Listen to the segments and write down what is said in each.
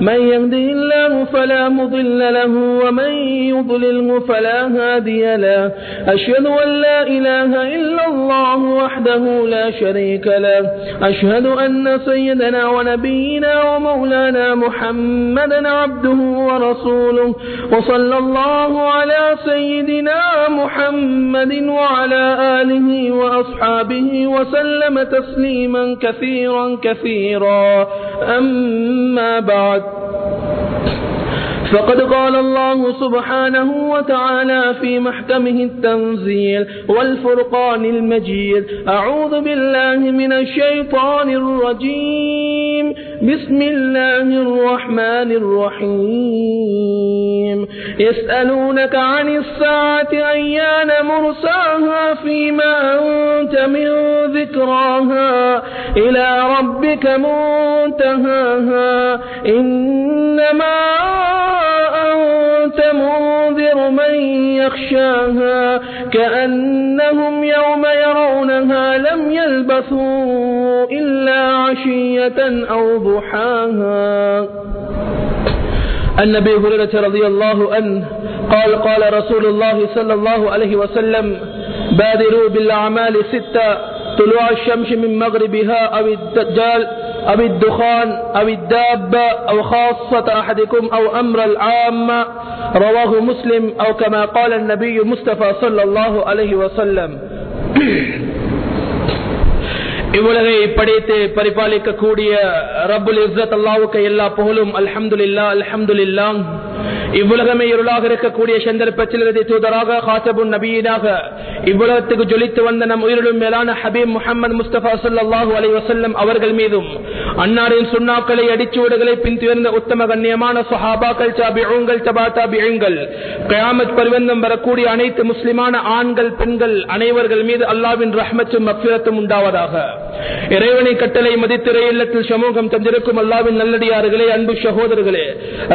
من يهده الله فلا مضل له ومن يضلله فلا هادي له. أشهد أن لا إله إلا الله وحده لا شريك له. أشهد أن سيدنا ونبينا ومولانا محمدا عبده ورسوله. وصلى الله على سيدنا محمد وعلى آله وأصحابه وسلم تسليما كثيرا كثيرا. أما بعد فقد قال الله سبحانه وتعالى في محكمه التنزيل والفرقان المجيد أعوذ بالله من الشيطان الرجيم. بسم الله الرحمن الرحيم. يسألونك عن الساعة أيان مرساها فيما أنت من ذكراها؟ إلى ربك منتهاها. إنما يخشاها كأنهم يوم يرونها لم يلبثوا إلا عشية أو ضحاها. النبي هريرة رضي الله عنه قال قال رسول الله صلى الله عليه وسلم بادروا بالأعمال ستة طلوع الشمس من مغربها أو الدجال أو الدخان أو الدابة أو خاصة أحدكم أو أمر العامة رواه مسلم أو كما قال النبي مصطفى صلى الله عليه وسلم இவ்வுலகை படைத்து பரிபாலிக்கக்கூடிய ரப்புல் இஸ்ஸத் அல்லாவுக்கு எல்லா புகழும் அல்ஹம்துலில்லா அல்ஹம்துலில்லா இவ்வுலகமே இருளாக இருக்கக்கூடிய சந்தர்ப்பத்தில் தூதராக ஹாசபுன் நபீனாக இவ்வுலகத்துக்கு ஜொலித்து வந்த நம் உயிரிலும் மேலான ஹபீப் முகமது முஸ்தபா சல்லாஹூ அலை வசல்லம் அவர்கள் மீதும் அன்னாரின் சுண்ணாக்களை அடிச்சுவடுகளை பின்துயர்ந்த உத்தம கண்ணியமான சுஹாபாக்கள் சாபிங்கள் தபா தாபிகள் கயாமத் பரிவந்தம் வரக்கூடிய அனைத்து முஸ்லிமான ஆண்கள் பெண்கள் அனைவர்கள் மீது அல்லாவின் ரஹ்மத்தும் மக்பிரத்தும் உண்டாவதாக. இறைவனை கட்டளை மதித்திரை இல்லத்தில் சமூகம் தந்திருக்கும் அல்லாவின் நல்லடியார்களே அன்பு சகோதரர்களே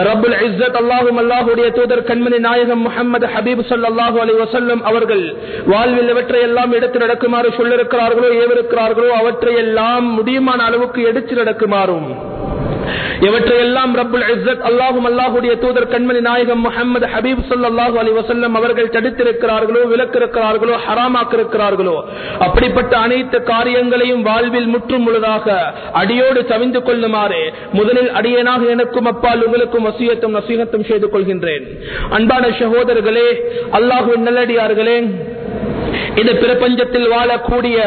ரபுல் இஸ்ஸத் அல்லாஹும் அல்லாஹுடைய தூதர் கண்மணி நாயகம் முகமது ஹபீப் சல்லாஹூ அலி வசல்லம் அவர்கள் வாழ்வில் எவற்றை எல்லாம் எடுத்து நடக்குமாறு சொல்லிருக்கிறார்களோ ஏவிருக்கிறார்களோ அவற்றை எல்லாம் முடியுமான அளவுக்கு எடுத்து நடக்குமாறும். எவற்றையெல்லாம் ரபுல் இஸ்ஸத் அல்லாஹும் அல்லாஹுடைய தூதர் கண்மணி நாயகம் முகமது ஹபீப் சல்லாஹூ அலி வசல்லம் அவர்கள் தடுத்திருக்கிறார்களோ விலக்கிருக்கிறார்களோ ஹராமாக்கிருக்கிறார்களோ அப்படிப்பட்ட அனைத்து காரியங்களையும் வாழ்வில் முற்றும் முழுதாக அடியோடு தவிந்து கொள்ளுமாறு முதலில் அடியனாக எனக்கும் அப்பால் உங்களுக்கும் வசியத்தும் நசீகத்தும் செய்து கொள்கின்றேன். அன்பான சகோதரர்களே அல்லாஹுவின் நல்லடியார்களே இந்த பிரபஞ்சத்தில் வாழக்கூடிய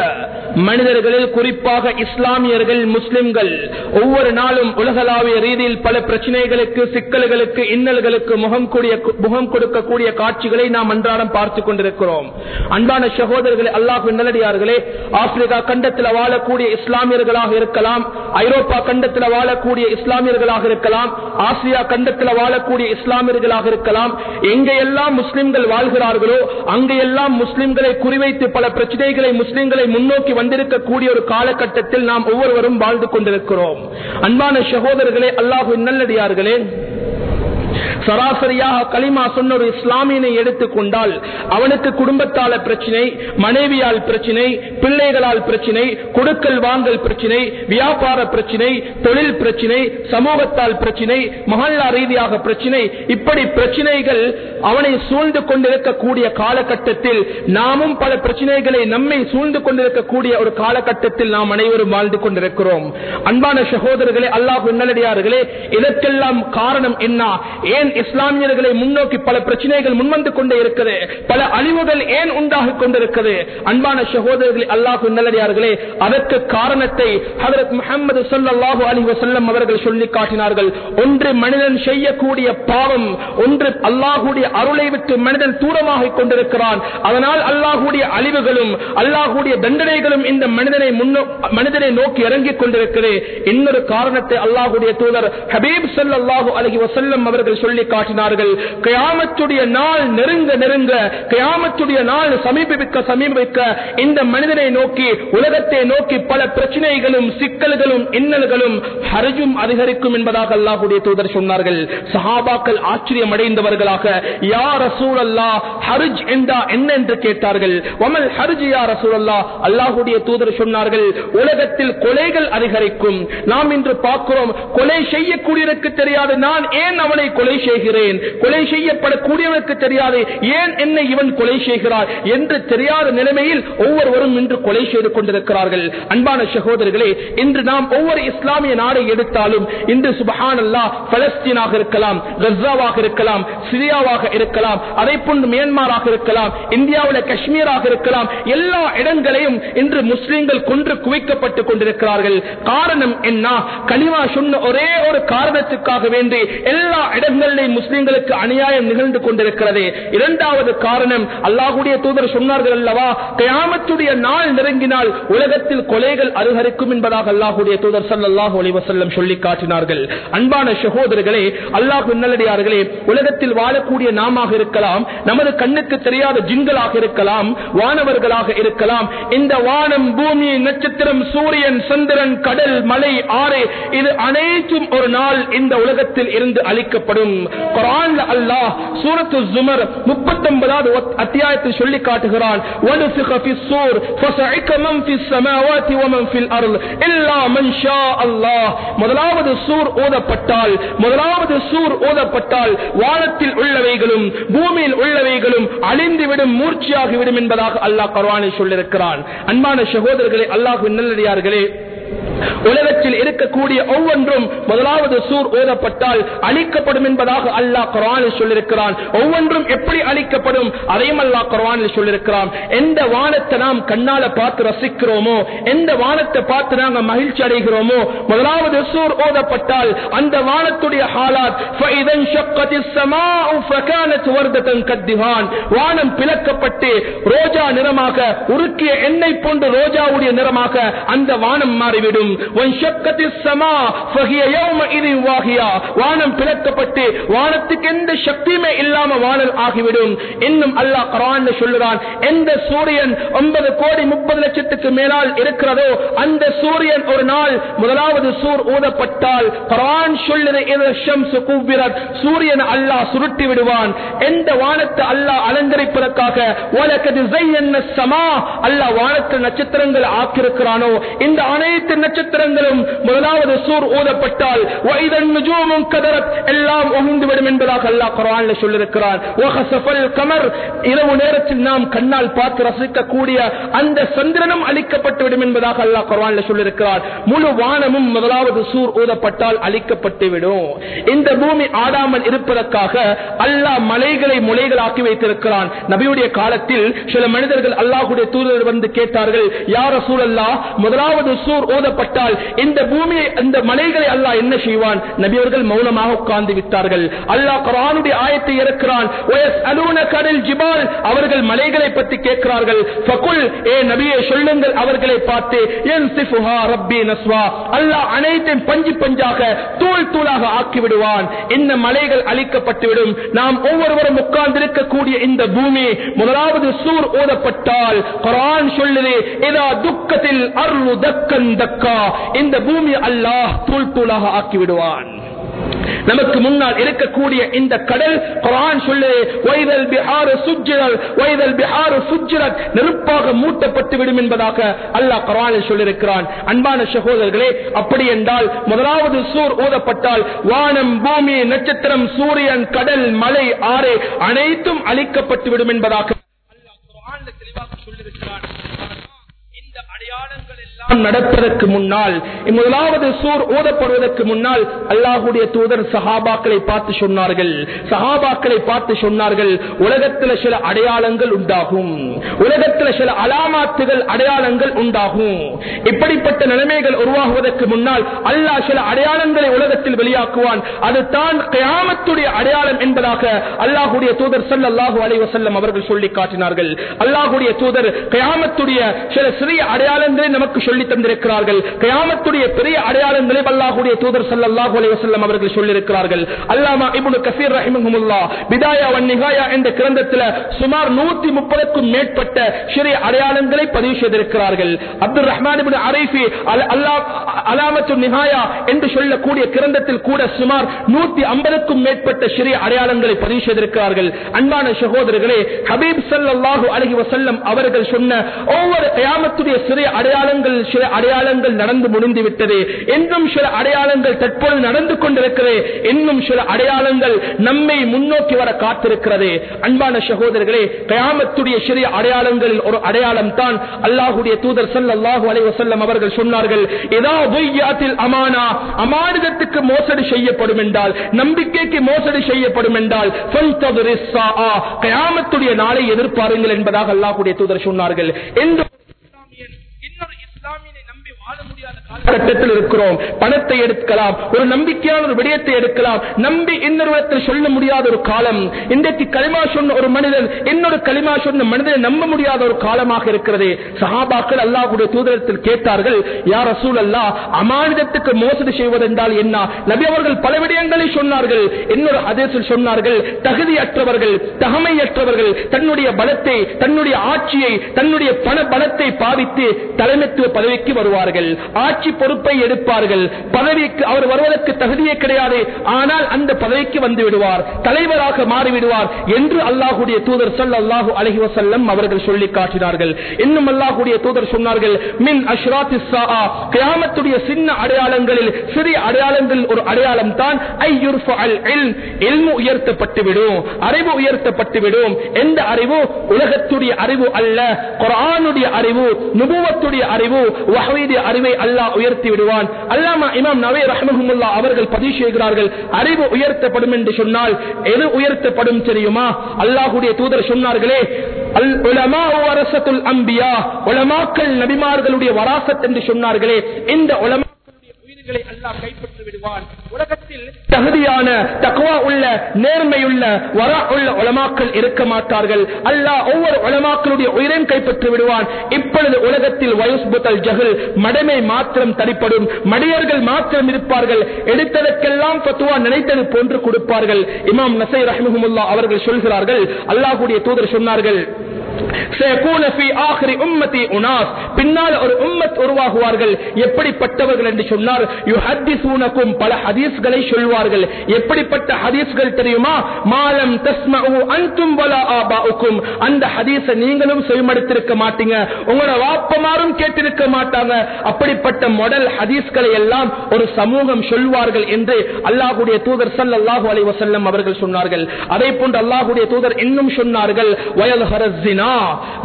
மனிதர்களில் குறிப்பாக இஸ்லாமியர்கள் முஸ்லிம்கள் ஒவ்வொரு நாளும் உலகளாவிய ரீதியில் பல பிரச்சனைகளுக்கு சிக்கல்களுக்கு இன்னல்களுக்கு முகம் கூடிய முகம் கொடுக்கக்கூடிய காட்சிகளை நாம் அன்றாடம் பார்த்துக் கொண்டிருக்கிறோம். அன்பான சகோதரர்களே அல்லாஹு நல்லடியார்களே ஆப்பிரிக்கா கண்டத்தில் வாழக்கூடிய இஸ்லாமியர்களாக இருக்கலாம் ஐரோப்பா கண்டத்தில் வாழக்கூடிய இஸ்லாமியர்களாக இருக்கலாம் ஆசியா கண்டத்தில் வாழக்கூடிய இஸ்லாமியர்களாக இருக்கலாம் எங்கெல்லாம் முஸ்லிம்கள் வாழ்கிறார்களோ அங்கெல்லாம் முஸ்லிம்களை குறிவைத்து பல பிரச்சனைகளை முஸ்லிம்களை முன்னோக்கி வந்திருக்கக்கூடிய ஒரு காலகட்டத்தில் நாம் ஒவ்வொருவரும் வாழ்ந்து கொண்டிருக்கிறோம். அன்பான சகோதரர்களே அல்லாஹு நல்லடியார்களே சராசரியாக களிமா சொன்ன ஒரு இஸ்லாமியனை எடுத்துக்கொண்டால் அவனுக்கு குடும்பத்தால பிரச்சனை மனைவியால் பிரச்சனை பிள்ளைகளால் பிரச்சனை கொடுக்கல் வாங்கல் பிரச்சனை வியாபார பிரச்சனை தொழில் பிரச்சனை சமூகத்தால் பிரச்சனை மகல்லா ரீதியாக பிரச்சனை இப்படி பிரச்சனைகள் அவனை சூழ்ந்து கொண்டிருக்கக்கூடிய காலகட்டத்தில் நாமும் பல பிரச்சனைகளை நம்மை சூழ்ந்து கொண்டிருக்கக்கூடிய ஒரு காலகட்டத்தில் நாம் அனைவரும் வாழ்ந்து கொண்டிருக்கிறோம். அன்பான சகோதரர்களே அல்லாஹ் நல்லடியார்களே இதற்கெல்லாம் காரணம் என்ன? ஏன் இஸ்லாமியர்களை முன்னோக்கி பல பிரச்சனைகள் முன்வந்து கொண்டே இருக்கிறது பல அழிவுகள் ஏன் உண்டாகிக் கொண்டிருக்கிறது அன்பான சகோதரர்களே அல்லாஹு நல்லடியார்களே அதற்கு காரணத்தை ஹதரத் முகமது சல்லாஹூ அலி வசல்லம் அவர்கள் சொல்லி காட்டினார்கள். ஒன்று மனிதன் செய்யக்கூடிய பாவம் ஒன்று அல்லாஹுடைய அருளை விட்டு மனிதன் தூரமாக கொண்டிருக்கிறான். அதனால் அல்லாஹுடைய அழிவுகளும் அல்லாஹுடைய தண்டனைகளும் இந்த மனிதனை முன்னோ மனிதனை நோக்கி இறங்கிக் கொண்டிருக்கிறது இன்னொரு காரணத்தை அல்லாஹுடைய தூதர் ஹபீப் சல்லாஹூ அலஹி வசல்லம் அவர்கள் என்று சொல்லி காட்டினார்கள். கயாமத்துடைய நாள் நெருங்க நெருங்க கயாமத்துடைய நாள் சமீபிக்க சமீபிக்க இந்த மனிதனை நோக்கி உலகத்தை நோக்கி பல பிரச்சனைகளும் சிக்கல்களும் இன்னல்களும் ஹர்ஜும் அதிகரிக்கும் என்பதாக அல்லாஹுடைய தூதர் சொன்னார்கள். சஹாபாக்கள் ஆச்சரியம் அடைந்தவர்களாக யார் ரசூலல்லா ஹர்ஜ் என்றா என்ன என்று கேட்டார்கள். வமல் ஹர்ஜ் யா ரசூலல்லா அல்லாஹுடைய தூதர் சொன்னார்கள் உலகத்தில் கொலைகள் அதிகரிக்கும். நாம் இன்று பார்க்கிறோம் கொலை செய்யக்கூடியதற்கு தெரியாது. நான் ஏன் அவனை கொலை செய்கிறேன். கொலை செய்யப்படக்கூடியவனுக்கு தெரியாது. ஏன் என்னை இவன் கொலை செய்கிறார்? என்று தெரியாத நிலைமையில் ஒவ்வொருவரும் இன்று கொலை செய்து கொண்டிருக்கிறார்கள். அன்பான சகோதரர்களே இன்று நாம் ஒவ்வொரு இஸ்லாமிய நாடை எடுத்தாலும் இன்று சுபஹான் அல்லா பலஸ்தீனாக இருக்கலாம் கசாவாக இருக்கலாம் சிரியாவாக இருக்கலாம் அதை போன்று மியான்மராக இருக்கலாம் இந்தியாவில் காஷ்மீராக இருக்கலாம் எல்லா இடங்களையும் இன்று முஸ்லிம்கள் கொன்று குவிக்கப்பட்டுக் கொண்டிருக்கிறார்கள். காரணம் என்ன? கனிமா சொன்ன ஒரே ஒரு காரணத்துக்காக வேண்டி எல்லா இடங்களிலும் முஸ்லிம்களுக்கு அநியாயம் நிகழ்ந்து கொண்டிருக்கிறது. இரண்டாவது காரணம் அல்லாஹுடைய தூதர் சொன்னார்கள் அல்லவா கயாமத்துடைய நாள் நெருங்கினால் உலகத்தில் கொலைகள் அருகருக்கும் என்பதாக அல்லாஹுடைய தூதர் சல்லாஹூ அலிவசல்லம் சொல்லி காட்டினார்கள். அன்பான சகோதரர்களே அல்லாஹ் நல்லடியார்களே உலகத்தில் வாழக்கூடிய நாமாக இருக்கலாம் நமது கண்ணுக்கு தெரியாத ஜிங்களாக இருக்கலாம் வானவர்களாக இருக்கலாம். இந்த வானம் பூமி நட்சத்திரம் சூரியன் சந்திரன் கடல் மலை ஆறு இது அனைத்தும் ஒரு நாள் இந்த உலகத்தில் இருந்து அளிக்கப்படும் வரும் குரான்ல அல்லாஹ் சூரத்து ஜுமர் முப்பத்தொன்பதாவது அத்தியாயத்தில் சொல்லி காட்டுகிறான் முதலாவது சூர் ஓதப்பட்டால் முதலாவது சூர் ஓதப்பட்டால் வானத்தில் உள்ளவைகளும் பூமியில் உள்ளவைகளும் அழிந்துவிடும் மூர்ச்சியாகிவிடும் என்பதாக அல்லாஹ் குரானை சொல்லியிருக்கிறான் அன்பான சகோதரர்களே அல்லாஹு நல்லடியார்களே உலகத்தில் இருக்கக்கூடிய ஒவ்வொன்றும் முதலாவது சூர் ஓதப்பட்டால் அழிக்கப்படும் என்பதாக அல்லாஹ் குரானில் சொல்லியிருக்கிறான். ஒவ்வொன்றும் எப்படி அழிக்கப்படும்? அதையும் அல்லாஹ் குரானில் சொல்லியிருக்கிறான். எந்த வானத்தை நாம் கண்ணால பார்த்து ரசிக்கிறோமோ எந்த வானத்தை பார்த்து நாங்கள் மகிழ்ச்சி அடைகிறோமோ முதலாவது சூர் ஓதப்பட்டால் அந்த வானத்துடைய ஹாலாத் வானம் பிளக்கப்பட்டு ரோஜா நிறமாக உருக்கிய எண்ணெய் போன்று ரோஜாவுடைய நிறமாக அந்த வானம் மாறிவிடும். விழும் வானம் பிளக்கப்பட்டு வானத்துக்கு எந்த சக்தியுமே இல்லாம வானல் ஆகிவிடும். இன்னும் அல்லாஹ் கரான் சொல்லுறான் எந்த சூரியன் ஒன்பது கோடி முப்பது லட்சத்துக்கு மேலால் இருக்கிறதோ அந்த சூரியன் ஒரு நாள் முதலாவது சூர் ஊதப்பட்டால் குரான் சொல்லுகிற சூரியன் அல்லாஹ் சுருட்டி விடுவான். எந்த வானத்தை அல்லாஹ் அலங்கரிப்பதற்காக உலகது அல்லாஹ் வானத்தில் நட்சத்திரங்கள் ஆக்கியிருக்கிறானோ இந்த அனைத்து நட்சத்திர நட்சத்திரங்களும் முதலாவது சூர் ஊதப்பட்டால் கதரத் எல்லாம் ஒழிந்துவிடும் என்பதாக அல்லாஹ் குரான் சொல்லியிருக்கிறான். கமர் இரவு நேரத்தில் நாம் கண்ணால் பார்த்து ரசிக்கக்கூடிய அந்த சந்திரனும் அழிக்கப்பட்டு விடும் என்பதாக அல்லாஹ் குரான் சொல்லியிருக்கிறார் முழு வானமும் முதலாவது சூர் ஊதப்பட்டால் அழிக்கப்பட்டுவிடும். இந்த பூமி ஆடாமல் இருப்பதற்காக அல்லாஹ் மலைகளை முளைகளாக்கி வைத்திருக்கிறான். நபியுடைய காலத்தில் சில மனிதர்கள் அல்லாஹுடைய தூதர் வந்து கேட்டார்கள் யார சூழல்லா முதலாவது சூர் ஓதப்பட்டால் இந்த பூமியை இந்த மலைகளை அல்லாஹ் என்ன செய்வான்? நபியவர்கள் மௌனமாக உட்கார்ந்து விட்டார்கள். அல்லாஹ் குரானுடைய ஆயத்தை இறக்கிறான். கடல் ஜிபால். அவர்கள் மலைகளை பற்றி கேட்கிறார்கள். ஃபகுல் ஏ நபியை சொல்லுங்கள் அவர்களை பார்த்து. என் சிஃபுஹா ரப்பி நஸ்வா. அல்லாஹ் அனைத்தையும் பஞ்சு பஞ்சாக தூள் தூளாக ஆக்கி விடுவான் இந்த மலைகள் அழிக்கப்பட்டுவிடும். நாம் ஒவ்வொருவரும் உட்கார்ந்திருக்கக்கூடிய இந்த பூமி முதலாவது சூர் ஓதப்பட்டால் குரான் சொல்லுது இதா துக்கத்தில் அருள் தக்கன் தக்கா. அல்லாஹ் இந்த பூமி அல்லாஹ் தூள் தூளாக ஆக்கி விடுவான் நமக்கு முன்னால் இருக்கக்கூடிய இந்த கடல் குரான் சொல்லு வைதல் பிஹாறு சுஜிரல் வைதல் பிஹாறு சுஜிரல் நெருப்பாக மூட்டப்பட்டு விடும் என்பதாக அல்லாஹ் குரானில் சொல்லியிருக்கிறான். அன்பான சகோதரர்களே அப்படி என்றால் முதலாவது சூர் ஊதப்பட்டால் வானம் பூமி நட்சத்திரம் சூரியன் கடல் மலை ஆறு அனைத்தும் அழிக்கப்பட்டு விடும் என்பதாக அல்லாஹ் குரான் தெளிவாக சொல்லியிருக்கிறான். அடையாளங்கள் எல்லாம் நடப்பதற்கு முன்னால் முதலாவது சூர் ஓதப்படுவதற்கு முன்னால் அல்லாஹுடைய தூதர் சஹாபாக்களை பார்த்து சொன்னார்கள். சஹாபாக்களை பார்த்து சொன்னார்கள் உலகத்தில் சில அடையாளங்கள் உண்டாகும். உலகத்தில் சில அலாமாத்துகள் அடையாளங்கள் உண்டாகும். இப்படிப்பட்ட நிலைமைகள் உருவாகுவதற்கு முன்னால் அல்லாஹ் சில அடையாளங்களை உலகத்தில் வெளியாக்குவான். அது தான் கயாமத்துடைய அடையாளம் என்பதாக அல்லாஹுடைய தூதர் சல்லாஹூ அலைவசல்லம் அவர்கள் சொல்லி காட்டினார்கள். அல்லாஹுடைய தூதர் கயாமத்துடைய சில சிறிய அடையாளங்களை நமக்கு சொல்லி தந்திருக்கிறார்கள். கயாமத்துடைய பெரிய அடையாளங்களை அல்லாஹுடைய தூதர் ஸல்லல்லாஹு அலைஹி அவர்கள் சொல்லியிருக்கிறார்கள். அல்லாமா இப்னு கசீர் ரஹிமஹுமுல்லா பிதாயா வன்னிகாயா என்ற கிரந்தத்தில் சுமார் 130க்கும் மேற்பட்ட சிறிய அடையாளங்களை பதிவு செய்திருக்கிறார்கள். அப்துல் ரஹ்மான் இப்னு அரைஃபி அலாமத்து நிகாயா என்று சொல்லக்கூடிய கிரந்தத்தில் கூட சுமார் 150க்கும் மேற்பட்ட சிறிய அடையாளங்களை பதிவு செய்திருக்கிறார்கள். அன்பான சகோதரர்களே ஹபீப் ஸல்லல்லாஹு அலஹி வசல்லம் அவர்கள் சொன்ன ஒவ்வொரு கயாமத்துடைய சிறு அடையாளங்கள் சில அடையாளங்கள் நடந்து முடிந்து விட்டது. இன்னும் சில அடையாளங்கள் தற்போது நடந்து கொண்டிருக்கிறது. இன்னும் சில அடையாளங்கள் நம்மை முன்னோக்கி வர காத்திருக்கிறது. அன்பான சகோதரர்களே கயாமத்துடைய சிறிய அடையாளங்களில் ஒரு அடையாளம் தான் அல்லாஹுடைய தூதர் செல் அல்லாஹு அலைவசல்லம் அவர்கள் சொன்னார்கள் இதா துய்யாத்தில் அமானா. அமானிதத்துக்கு மோசடி செய்யப்படும் என்றால் நம்பிக்கைக்கு மோசடி செய்யப்படும் என்றால் கயாமத்துடைய நாளை எதிர்பாருங்கள் என்பதாக அல்லாஹுடைய தூதர் சொன்னார்கள். என்று ஒரு இஸ்லாமியன் இன்னொரு இஸ்லாமியனை நம்பி வாழ முடியாத காலகட்டத்தில் இருக்கிறோம். பணத்தை எடுக்கலாம். ஒரு நம்பிக்கையான ஒரு விடயத்தை எடுக்கலாம். நம்பி இன்னொருவரத்தில் சொல்ல முடியாத ஒரு காலம். இன்றைக்கு களிமா சொன்ன ஒரு மனிதன் இன்னொரு களிமா சொன்ன மனிதனை நம்ப முடியாத ஒரு காலமாக இருக்கிறது. சஹாபாக்கள் அல்லாஹுடைய தூதரத்தில் கேட்டார்கள் யார் அசூல் அல்லா அமானிதத்துக்கு மோசடி செய்வதென்றால் என்ன? நபி அவர்கள் பல விடயங்களை சொன்னார்கள். இன்னொரு அதேசில் சொன்னார்கள் தகுதியற்றவர்கள் தகமையற்றவர்கள் தன்னுடைய பலத்தை தன்னுடைய ஆட்சியை தன்னுடைய பண பலத்தை பாவித்து தலைமைத்துவ பதவிக்கு வருவார்கள். ஆட்சி பொறுப்பை எடுப்பார்கள். பதவிக்கு அவர் வருவதற்கு தகுதியே கிடையாது. ஆனால் அந்த பதவிக்கு வந்து விடுவார். தலைவராக மாறிவிடுவார் என்று அல்லாஹுடைய தூதர் ஸல்லல்லாஹு அலைஹி வஸல்லம் அவர்கள் சொல்லி காட்டினார்கள். இன்னும் அல்லாஹுடைய தூதர் சொன்னார்கள் மின் அஷ்ராத் கிராமத்துடைய சின்ன அடையாளங்களில் சிறிய அடையாளங்களில் ஒரு அடையாளம் தான் ஐயுர்ஃபஅல் உயர்த்தப்பட்டு விடும். அறிவு உயர்த்தப்பட்டு விடும். எந்த அறிவு? உலகத்துடைய அறிவு அல்ல. குரானுடைய அறிவு நுபுவத்துடைய அறிவு வஹீடைய அறிவை அல்லாஹ் உயர்த்தி விடுவான். அல்லாமா இமாம் நவே ரஹமஹமுல்லா அவர்கள் பதிவு செய்கிறார்கள் அறிவு உயர்த்தப்படும் என்று சொன்னால் எது உயர்த்தப்படும் தெரியுமா? அல்லாஹுடைய தூதர் சொன்னார்களே அல் உலமா அம்பியா உலமாக்கள் நபிமார்களுடைய வராசத் என்று சொன்னார்களே இந்த உலமா உயிர்களை அல்லாஹ் கைப்பற்றி விடுவான். உலகத்தில் தகுதியான தக்குவா உள்ள நேர்மையுள்ள வரா உள்ள உலமாக்கள் இருக்க மாட்டார்கள். அல்லாஹ் ஒவ்வொரு உலமாக்களுடைய உயிரையும் கைப்பற்றி விடுவான். இப்பொழுது உலகத்தில் வயசுபுத்தல் ஜஹல் மடமை மாத்திரம் தடிப்படும் மடியர்கள் மாத்திரம் இருப்பார்கள். எடுத்ததற்கெல்லாம் பத்துவா நினைத்தது போன்று கொடுப்பார்கள். இமாம் நசை ரஹ்முல்லா அவர்கள் சொல்கிறார்கள் அல்லாஹுடைய தூதர் சொன்னார்கள் பின்னால் ஒரு உம்மத் உருவாகுவார்கள். எப்படிப்பட்டவர்கள் என்று சொன்னார்? பல ஹதீஸ்களை சொல்வார்கள். எப்படிப்பட்ட ஹதீஸ்கள் தெரியுமா? மாலம் அன்தும் ஆபாவுக்கும். அந்த ஹதீஸ நீங்களும் செவிமடுத்திருக்க மாட்டீங்க. உங்களோட வாப்பமாரும் கேட்டிருக்க மாட்டாங்க. அப்படிப்பட்ட மொடல் ஹதீஸ்களை எல்லாம் ஒரு சமூகம் சொல்வார்கள் என்று அல்லாஹுடைய தூதர் சல் அல்லாஹு அலி வசல்லம் அவர்கள் சொன்னார்கள். அதே போன்று அல்லாஹுடைய தூதர் இன்னும் சொன்னார்கள். வயல் ஹரஸ்தின ஜினா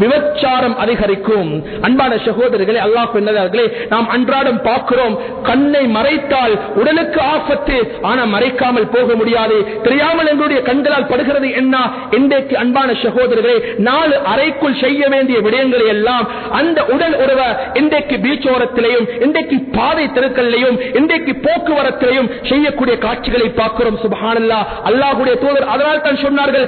விபச்சாரம் அதிகரிக்கும். அன்பான சகோதரர்களே அல்லாஹ் என்னதார்களே நாம் அன்றாடம் பார்க்கிறோம் கண்ணை மறைத்தால் உடலுக்கு ஆபத்து ஆனா மறைக்காமல் போக முடியாது. தெரியாமல் எங்களுடைய கண்களால் படுகிறது என்ன? இன்றைக்கு அன்பான சகோதரர்களே நாலு அறைக்குள் செய்ய வேண்டிய விடயங்களை எல்லாம் அந்த உடல் உறவ இன்றைக்கு பீச்சோரத்திலையும் இன்றைக்கு பாதை தெருக்கள்லையும் இன்றைக்கு போக்குவரத்திலையும் செய்யக்கூடிய காட்சிகளை பார்க்கிறோம். சுபஹானல்லா அல்லாஹுடைய தூதர் அதனால் தான் சொன்னார்கள்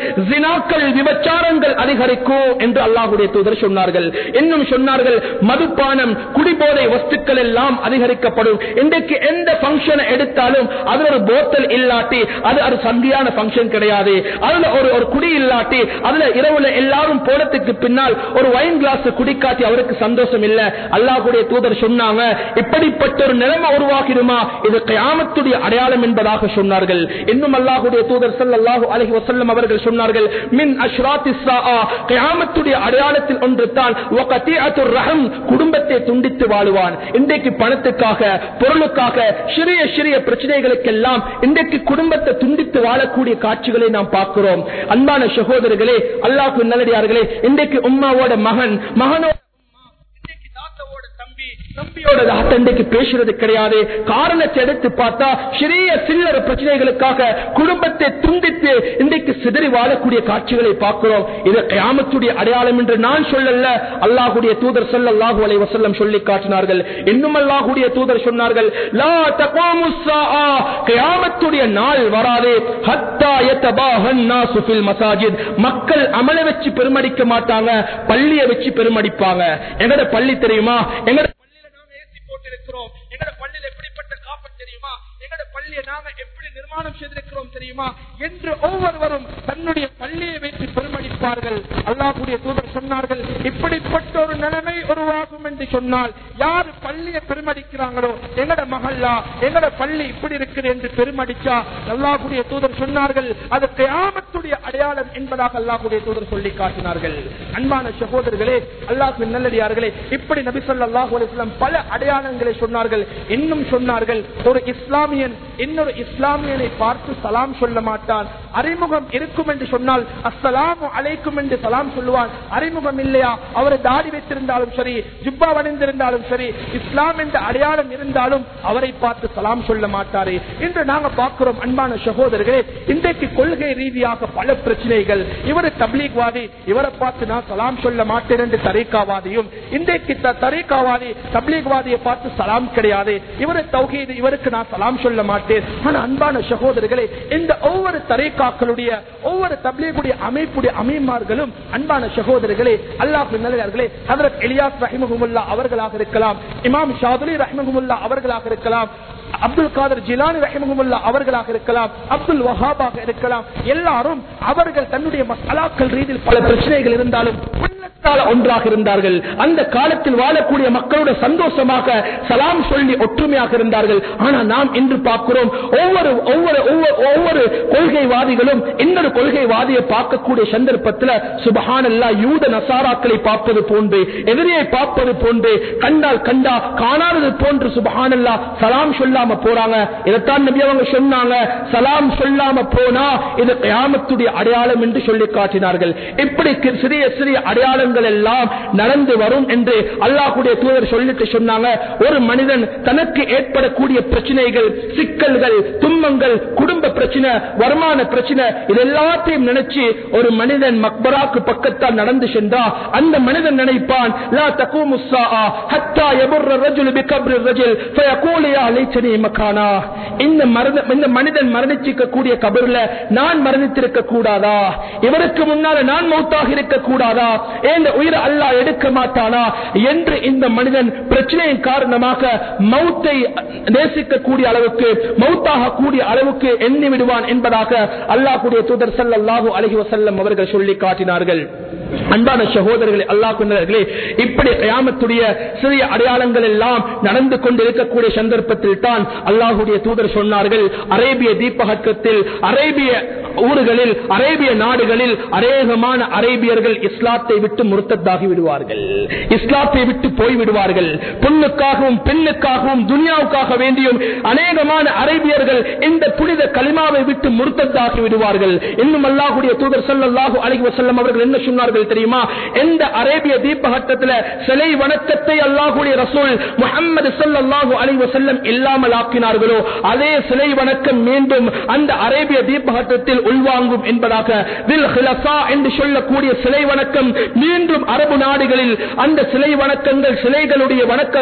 விபச்சாரங்கள் அதிகரிக்கும். என்று அல்லாஹுடைய தூதர் சொன்னார்கள். இன்னும் சொன்னார்கள் மதுப்பானம் குடிபோதை வஸ்துக்கள் எல்லாம் அதிகரிக்கப்படும். இன்றைக்கு எந்த பங்கனை எடுத்தாலும் அது ஒரு போத்தல் இல்லாட்டி அது ஒரு சந்தியான பங்கன் கிடையாது. அதுல ஒரு ஒரு குடி இல்லாட்டி அதுல இரவுல எல்லாரும் போனத்துக்கு பின்னால் ஒரு வைன் கிளாஸ் குடிக்காட்டி அவருக்கு சந்தோஷம் இல்ல. அல்லாஹுடைய தூதர் சொன்னாங்க இப்படிப்பட்ட ஒரு நிலைமை உருவாகிடுமா? இது கயாமத்துடைய அடையாளம் என்பதாக சொன்னார்கள். இன்னும் அல்லாஹுடைய தூதர் ஸல்லல்லாஹு அலஹி வசல்லம் அவர்கள் சொன்னார்கள் மின் அஷ்ராத்தி ஸாஆ அடையாளத்தில் ஒன்று தான் ரஹம் குடும்பத்தை துண்டித்து வாழுவான். இன்றைக்கு பணத்துக்காக பொருளுக்காக சிறிய சிறிய பிரச்சனைகளுக்கெல்லாம் இன்றைக்கு குடும்பத்தை துண்டித்து வாழக்கூடிய காட்சிகளை நாம் பார்க்கிறோம். அன்பான சகோதரர்களே அல்லாஹு நல்லடியார்களே இன்றைக்கு உம்மாவோட மகன் மகனோட தம்பியோட அத்தண்டைக்கு பேசுறது கிடையாது. காரணத்தை எடுத்து பார்த்தா சிறிய சில்லற பிரச்சனைகளுக்காக குடும்பத்தை துண்டித்து இன்றைக்கு சிதறி வாழக்கூடிய காட்சிகளை பார்க்கிறோம். இது கிராமத்துடைய அடையாளம் என்று நான் சொல்லல அல்லாஹுடைய தூதர் சொல்ல அல்லாஹு அலை வசல்லம் சொல்லி காட்டினார்கள். இன்னும் அல்லாஹுடைய தூதர் சொன்னார்கள் லா தகாமு நாள் வராதே. மசாஜித் மக்கள் அமலை வச்சு பெருமடிக்க மாட்டாங்க பள்ளியை வச்சு பெருமடிப்பாங்க. எங்கட பள்ளி தெரியுமா? எங்கட கொண்டிருக்கிறோம். போட்டிருக்கிறோம் எங்கட எப்படிப்பட்ட காப்ப தெரியுமா? எங்களோட பள்ளியை நாம எப்படி நிர்மாணம் செய்திருக்கிறோம் தெரியுமா? என்று ஒவ்வொருவரும் தன்னுடைய பள்ளியை வைத்து பெருமடிப்பார்கள் அல்லாஹுடைய தூதர் சொன்னார்கள் இப்படிப்பட்ட ஒரு நிலைமை உருவாகும் என்று சொன்னால் யார் பள்ளியை பெருமடிக்கிறாங்களோ எங்கட மகல்லா எங்கட பள்ளி இப்படி இருக்குது என்று பெருமடிச்சா? அல்லாஹுடைய தூதர் சொன்னார்கள் அது கிராமத்துடைய அடையாளம் என்பதாக அல்லாஹுடைய தூதர் சொல்லி காட்டினார்கள். அன்பான சகோதரர்களே அல்லாஹு நல்லடியார்களே இப்படி நபி ஸல்லல்லாஹு பல அடையாளங்களை சொன்னார்கள் இன்னும் சொன்னார்கள் ஒரு ஒரு இஸ்லாமியன் இன்னொரு இஸ்லாமியனை பார்த்து சலாம் சொல்ல மாட்டான். அறிமுகம் இருக்கும் என்று சொன்னால் அஸ்ஸலாமு அழைக்கும் என்று சலாம் சொல்லுவான். அறிமுகம் இல்லையா? அவர் தாடி வைத்திருந்தாலும் சரி ஜிப்பா வணிந்திருந்தாலும் சரி இஸ்லாம் என்ற அடையாளம் இருந்தாலும் அவரை பார்த்து சலாம் சொல்ல மாட்டாரு. என்று நாங்க பார்க்கிறோம் அன்பான சகோதரர்களே இன்றைக்கு கொள்கை ரீதியாக பல பிரச்சனைகள். இவர் தப்லீக்வாதி இவரை பார்த்து நான் சலாம் சொல்ல மாட்டேன் என்று தரீக்காவாதியும் இன்றைக்கு த- தரீக்காவாதி தப்லீக்வாதியை பார்த்து சலாம் கிடையாது. இவரு தௌஹீது இவருக்கு நான் சலாம் சொல்ல மாட்டேன். ஆனா அன்பான சகோதரர்களே இந்த ஒவ்வொரு தரைக்காக்களுடைய ஒவ்வொரு தபிலேக்குடைய அமைப்புடைய அமைமார்களும் அன்பான சகோதரர்களே அல்லாஹ் நல்லே ஹதரத் எலியாஸ் ரஹிமஹுமுல்லா அவர்களாக இருக்கலாம் இமாம் ஷாதுலி ரஹிமஹுமுல்லா அவர்களாக இருக்கலாம் அப்துல் காதர் ஜிலானி ரஹிமஹுமுல்லா அவர்களாக இருக்கலாம் அப்துல் வஹாபாக இருக்கலாம் எல்லாரும் அவர்கள் தன்னுடைய மசாலாக்கள் ரீதியில் பல பிரச்சனைகள் இருந்தாலும் ஒன்றாக இருந்தார்கள். அந்த காலத்தில் வாழக்கூடிய மக்களோட சந்தோஷமாக சலாம் சொல்லி ஒற்றுமையாக இருந்தார்கள். ஆனா நாம் இன்று பார்க்கிறோம் ஒவ்வொரு ஒவ்வொரு ஒவ்வொரு- கொள்கைவாதிகளும் இன்னொரு கொள்கைவாதியை பார்க்கக்கூடிய சந்தர்ப்பத்தில் சுபஹானல்லா யூத நசாராக்களை பார்ப்பது போன்று எதிரியை பார்ப்பது போன்று கண்டால் கண்டா காணாதது போன்று சுபஹானல்லா சலாம் சொல்லாம போறாங்க. இதைத்தான் நபி அவங்க சொன்னாங்க. சலாம் சொல்லாம போனா இது கயாமத்துடைய அடையாளம் என்று சொல்லி காட்டினார்கள். இப்படி சிறிய சிறிய அடையாளங்கள் எல்லாம் நடந்து வரும் என்று அல்லாஹுடைய தூதர் சொல்லிட்டு சொன்னாங்க. ஒரு மனிதன் தனக்கு ஏற்படக்கூடிய பிரச்சனைகள் சிக்கல்கள் துன்பங்கள் குடும்ப பிரச்சனை வருமான பிரச்சனை இது எல்லாத்தையும் நினைச்சு ஒரு மனிதன் மக்பராக்கு பக்கத்தால் நடந்து சென்றா அந்த மனிதன் நினைப்பான் லா தகூ முஸ்ஸா ஹத்தா யபுர் ரஜுல் பிகப்ர் ரஜுல் ஃபயகூல் லைத்தனி மக்கானா இந்த இந்த மனிதன் மரணிச்சிருக்க கூடிய கபர்ல நான் மரணித்திருக்க கூடாதா இவருக்கு முன்னால நான் மௌத்தாக இருக்க கூடாதா இந்த உயிரை அல்லா எடுக்க மாட்டானா? என்று இந்த மனிதன் பிரச்சனையின் காரணமாக மௌத்தை நேசிக்கக்கூடிய அளவுக்கு மௌத்தாக கூடிய அளவுக்கு எண்ணி விடுவான் என்பதாக அல்லாஹுடைய தூதர் சல்லாஹூ அழகி வசல்லம் அவர்கள் சொல்லி காட்டினார்கள். அன்பான சகோதரர்களே அல்லாஹ் இப்படி கயாமத்துடைய சிறிய அடையாளங்கள் எல்லாம் நடந்து கொண்டிருக்கக்கூடிய சந்தர்ப்பத்தில் தான் அல்லாஹுடைய தூதர் சொன்னார்கள். அரேபிய தீபகத்தில் அரேபிய ஊர்களில் அரேபிய நாடுகளில் அநேகமான அரேபியர்கள் இஸ்லாத்தை விட்டு முருத்தத்தாகி விடுவார்கள். இஸ்லாத்தை விட்டு போய்விடுவார்கள் பொண்ணுக்காகவும் பெண்ணுக்காகவும் துனியாவுக்காக வேண்டியும் அநேகமான அரேபியர்கள் இந்த புனித கலிமாவை விட்டு முருத்தத்தாகி விடுவார்கள். இன்னும் அல்லாஹுடைய தூதர் ஸல்லல்லாஹு அலைஹி வஸல்லம் அவர்கள் என்ன சொன்னார்கள்? தெரியுமா? எந்த அரேபிய தீபகட்டத்தில் சிலை வணக்கத்தை அல்லாஹுடைய ரசூல் முகமது ஸல்லல்லாஹு அலைஹி செல்லம் இல்லாமல் ஆக்கினார்களோ அதே சிலை வணக்கம் மீண்டும் அந்த அரேபிய தீபகட்டத்தில் உள்வாங்கும் என்பதாக வில் ஹிலஃபா என்று சொல்லக்கூடிய சிலை வணக்கம் மீண்டும் அரபு நாடுகளில் அந்த சிலை வணக்கங்கள் சிலைகளுடைய வணக்க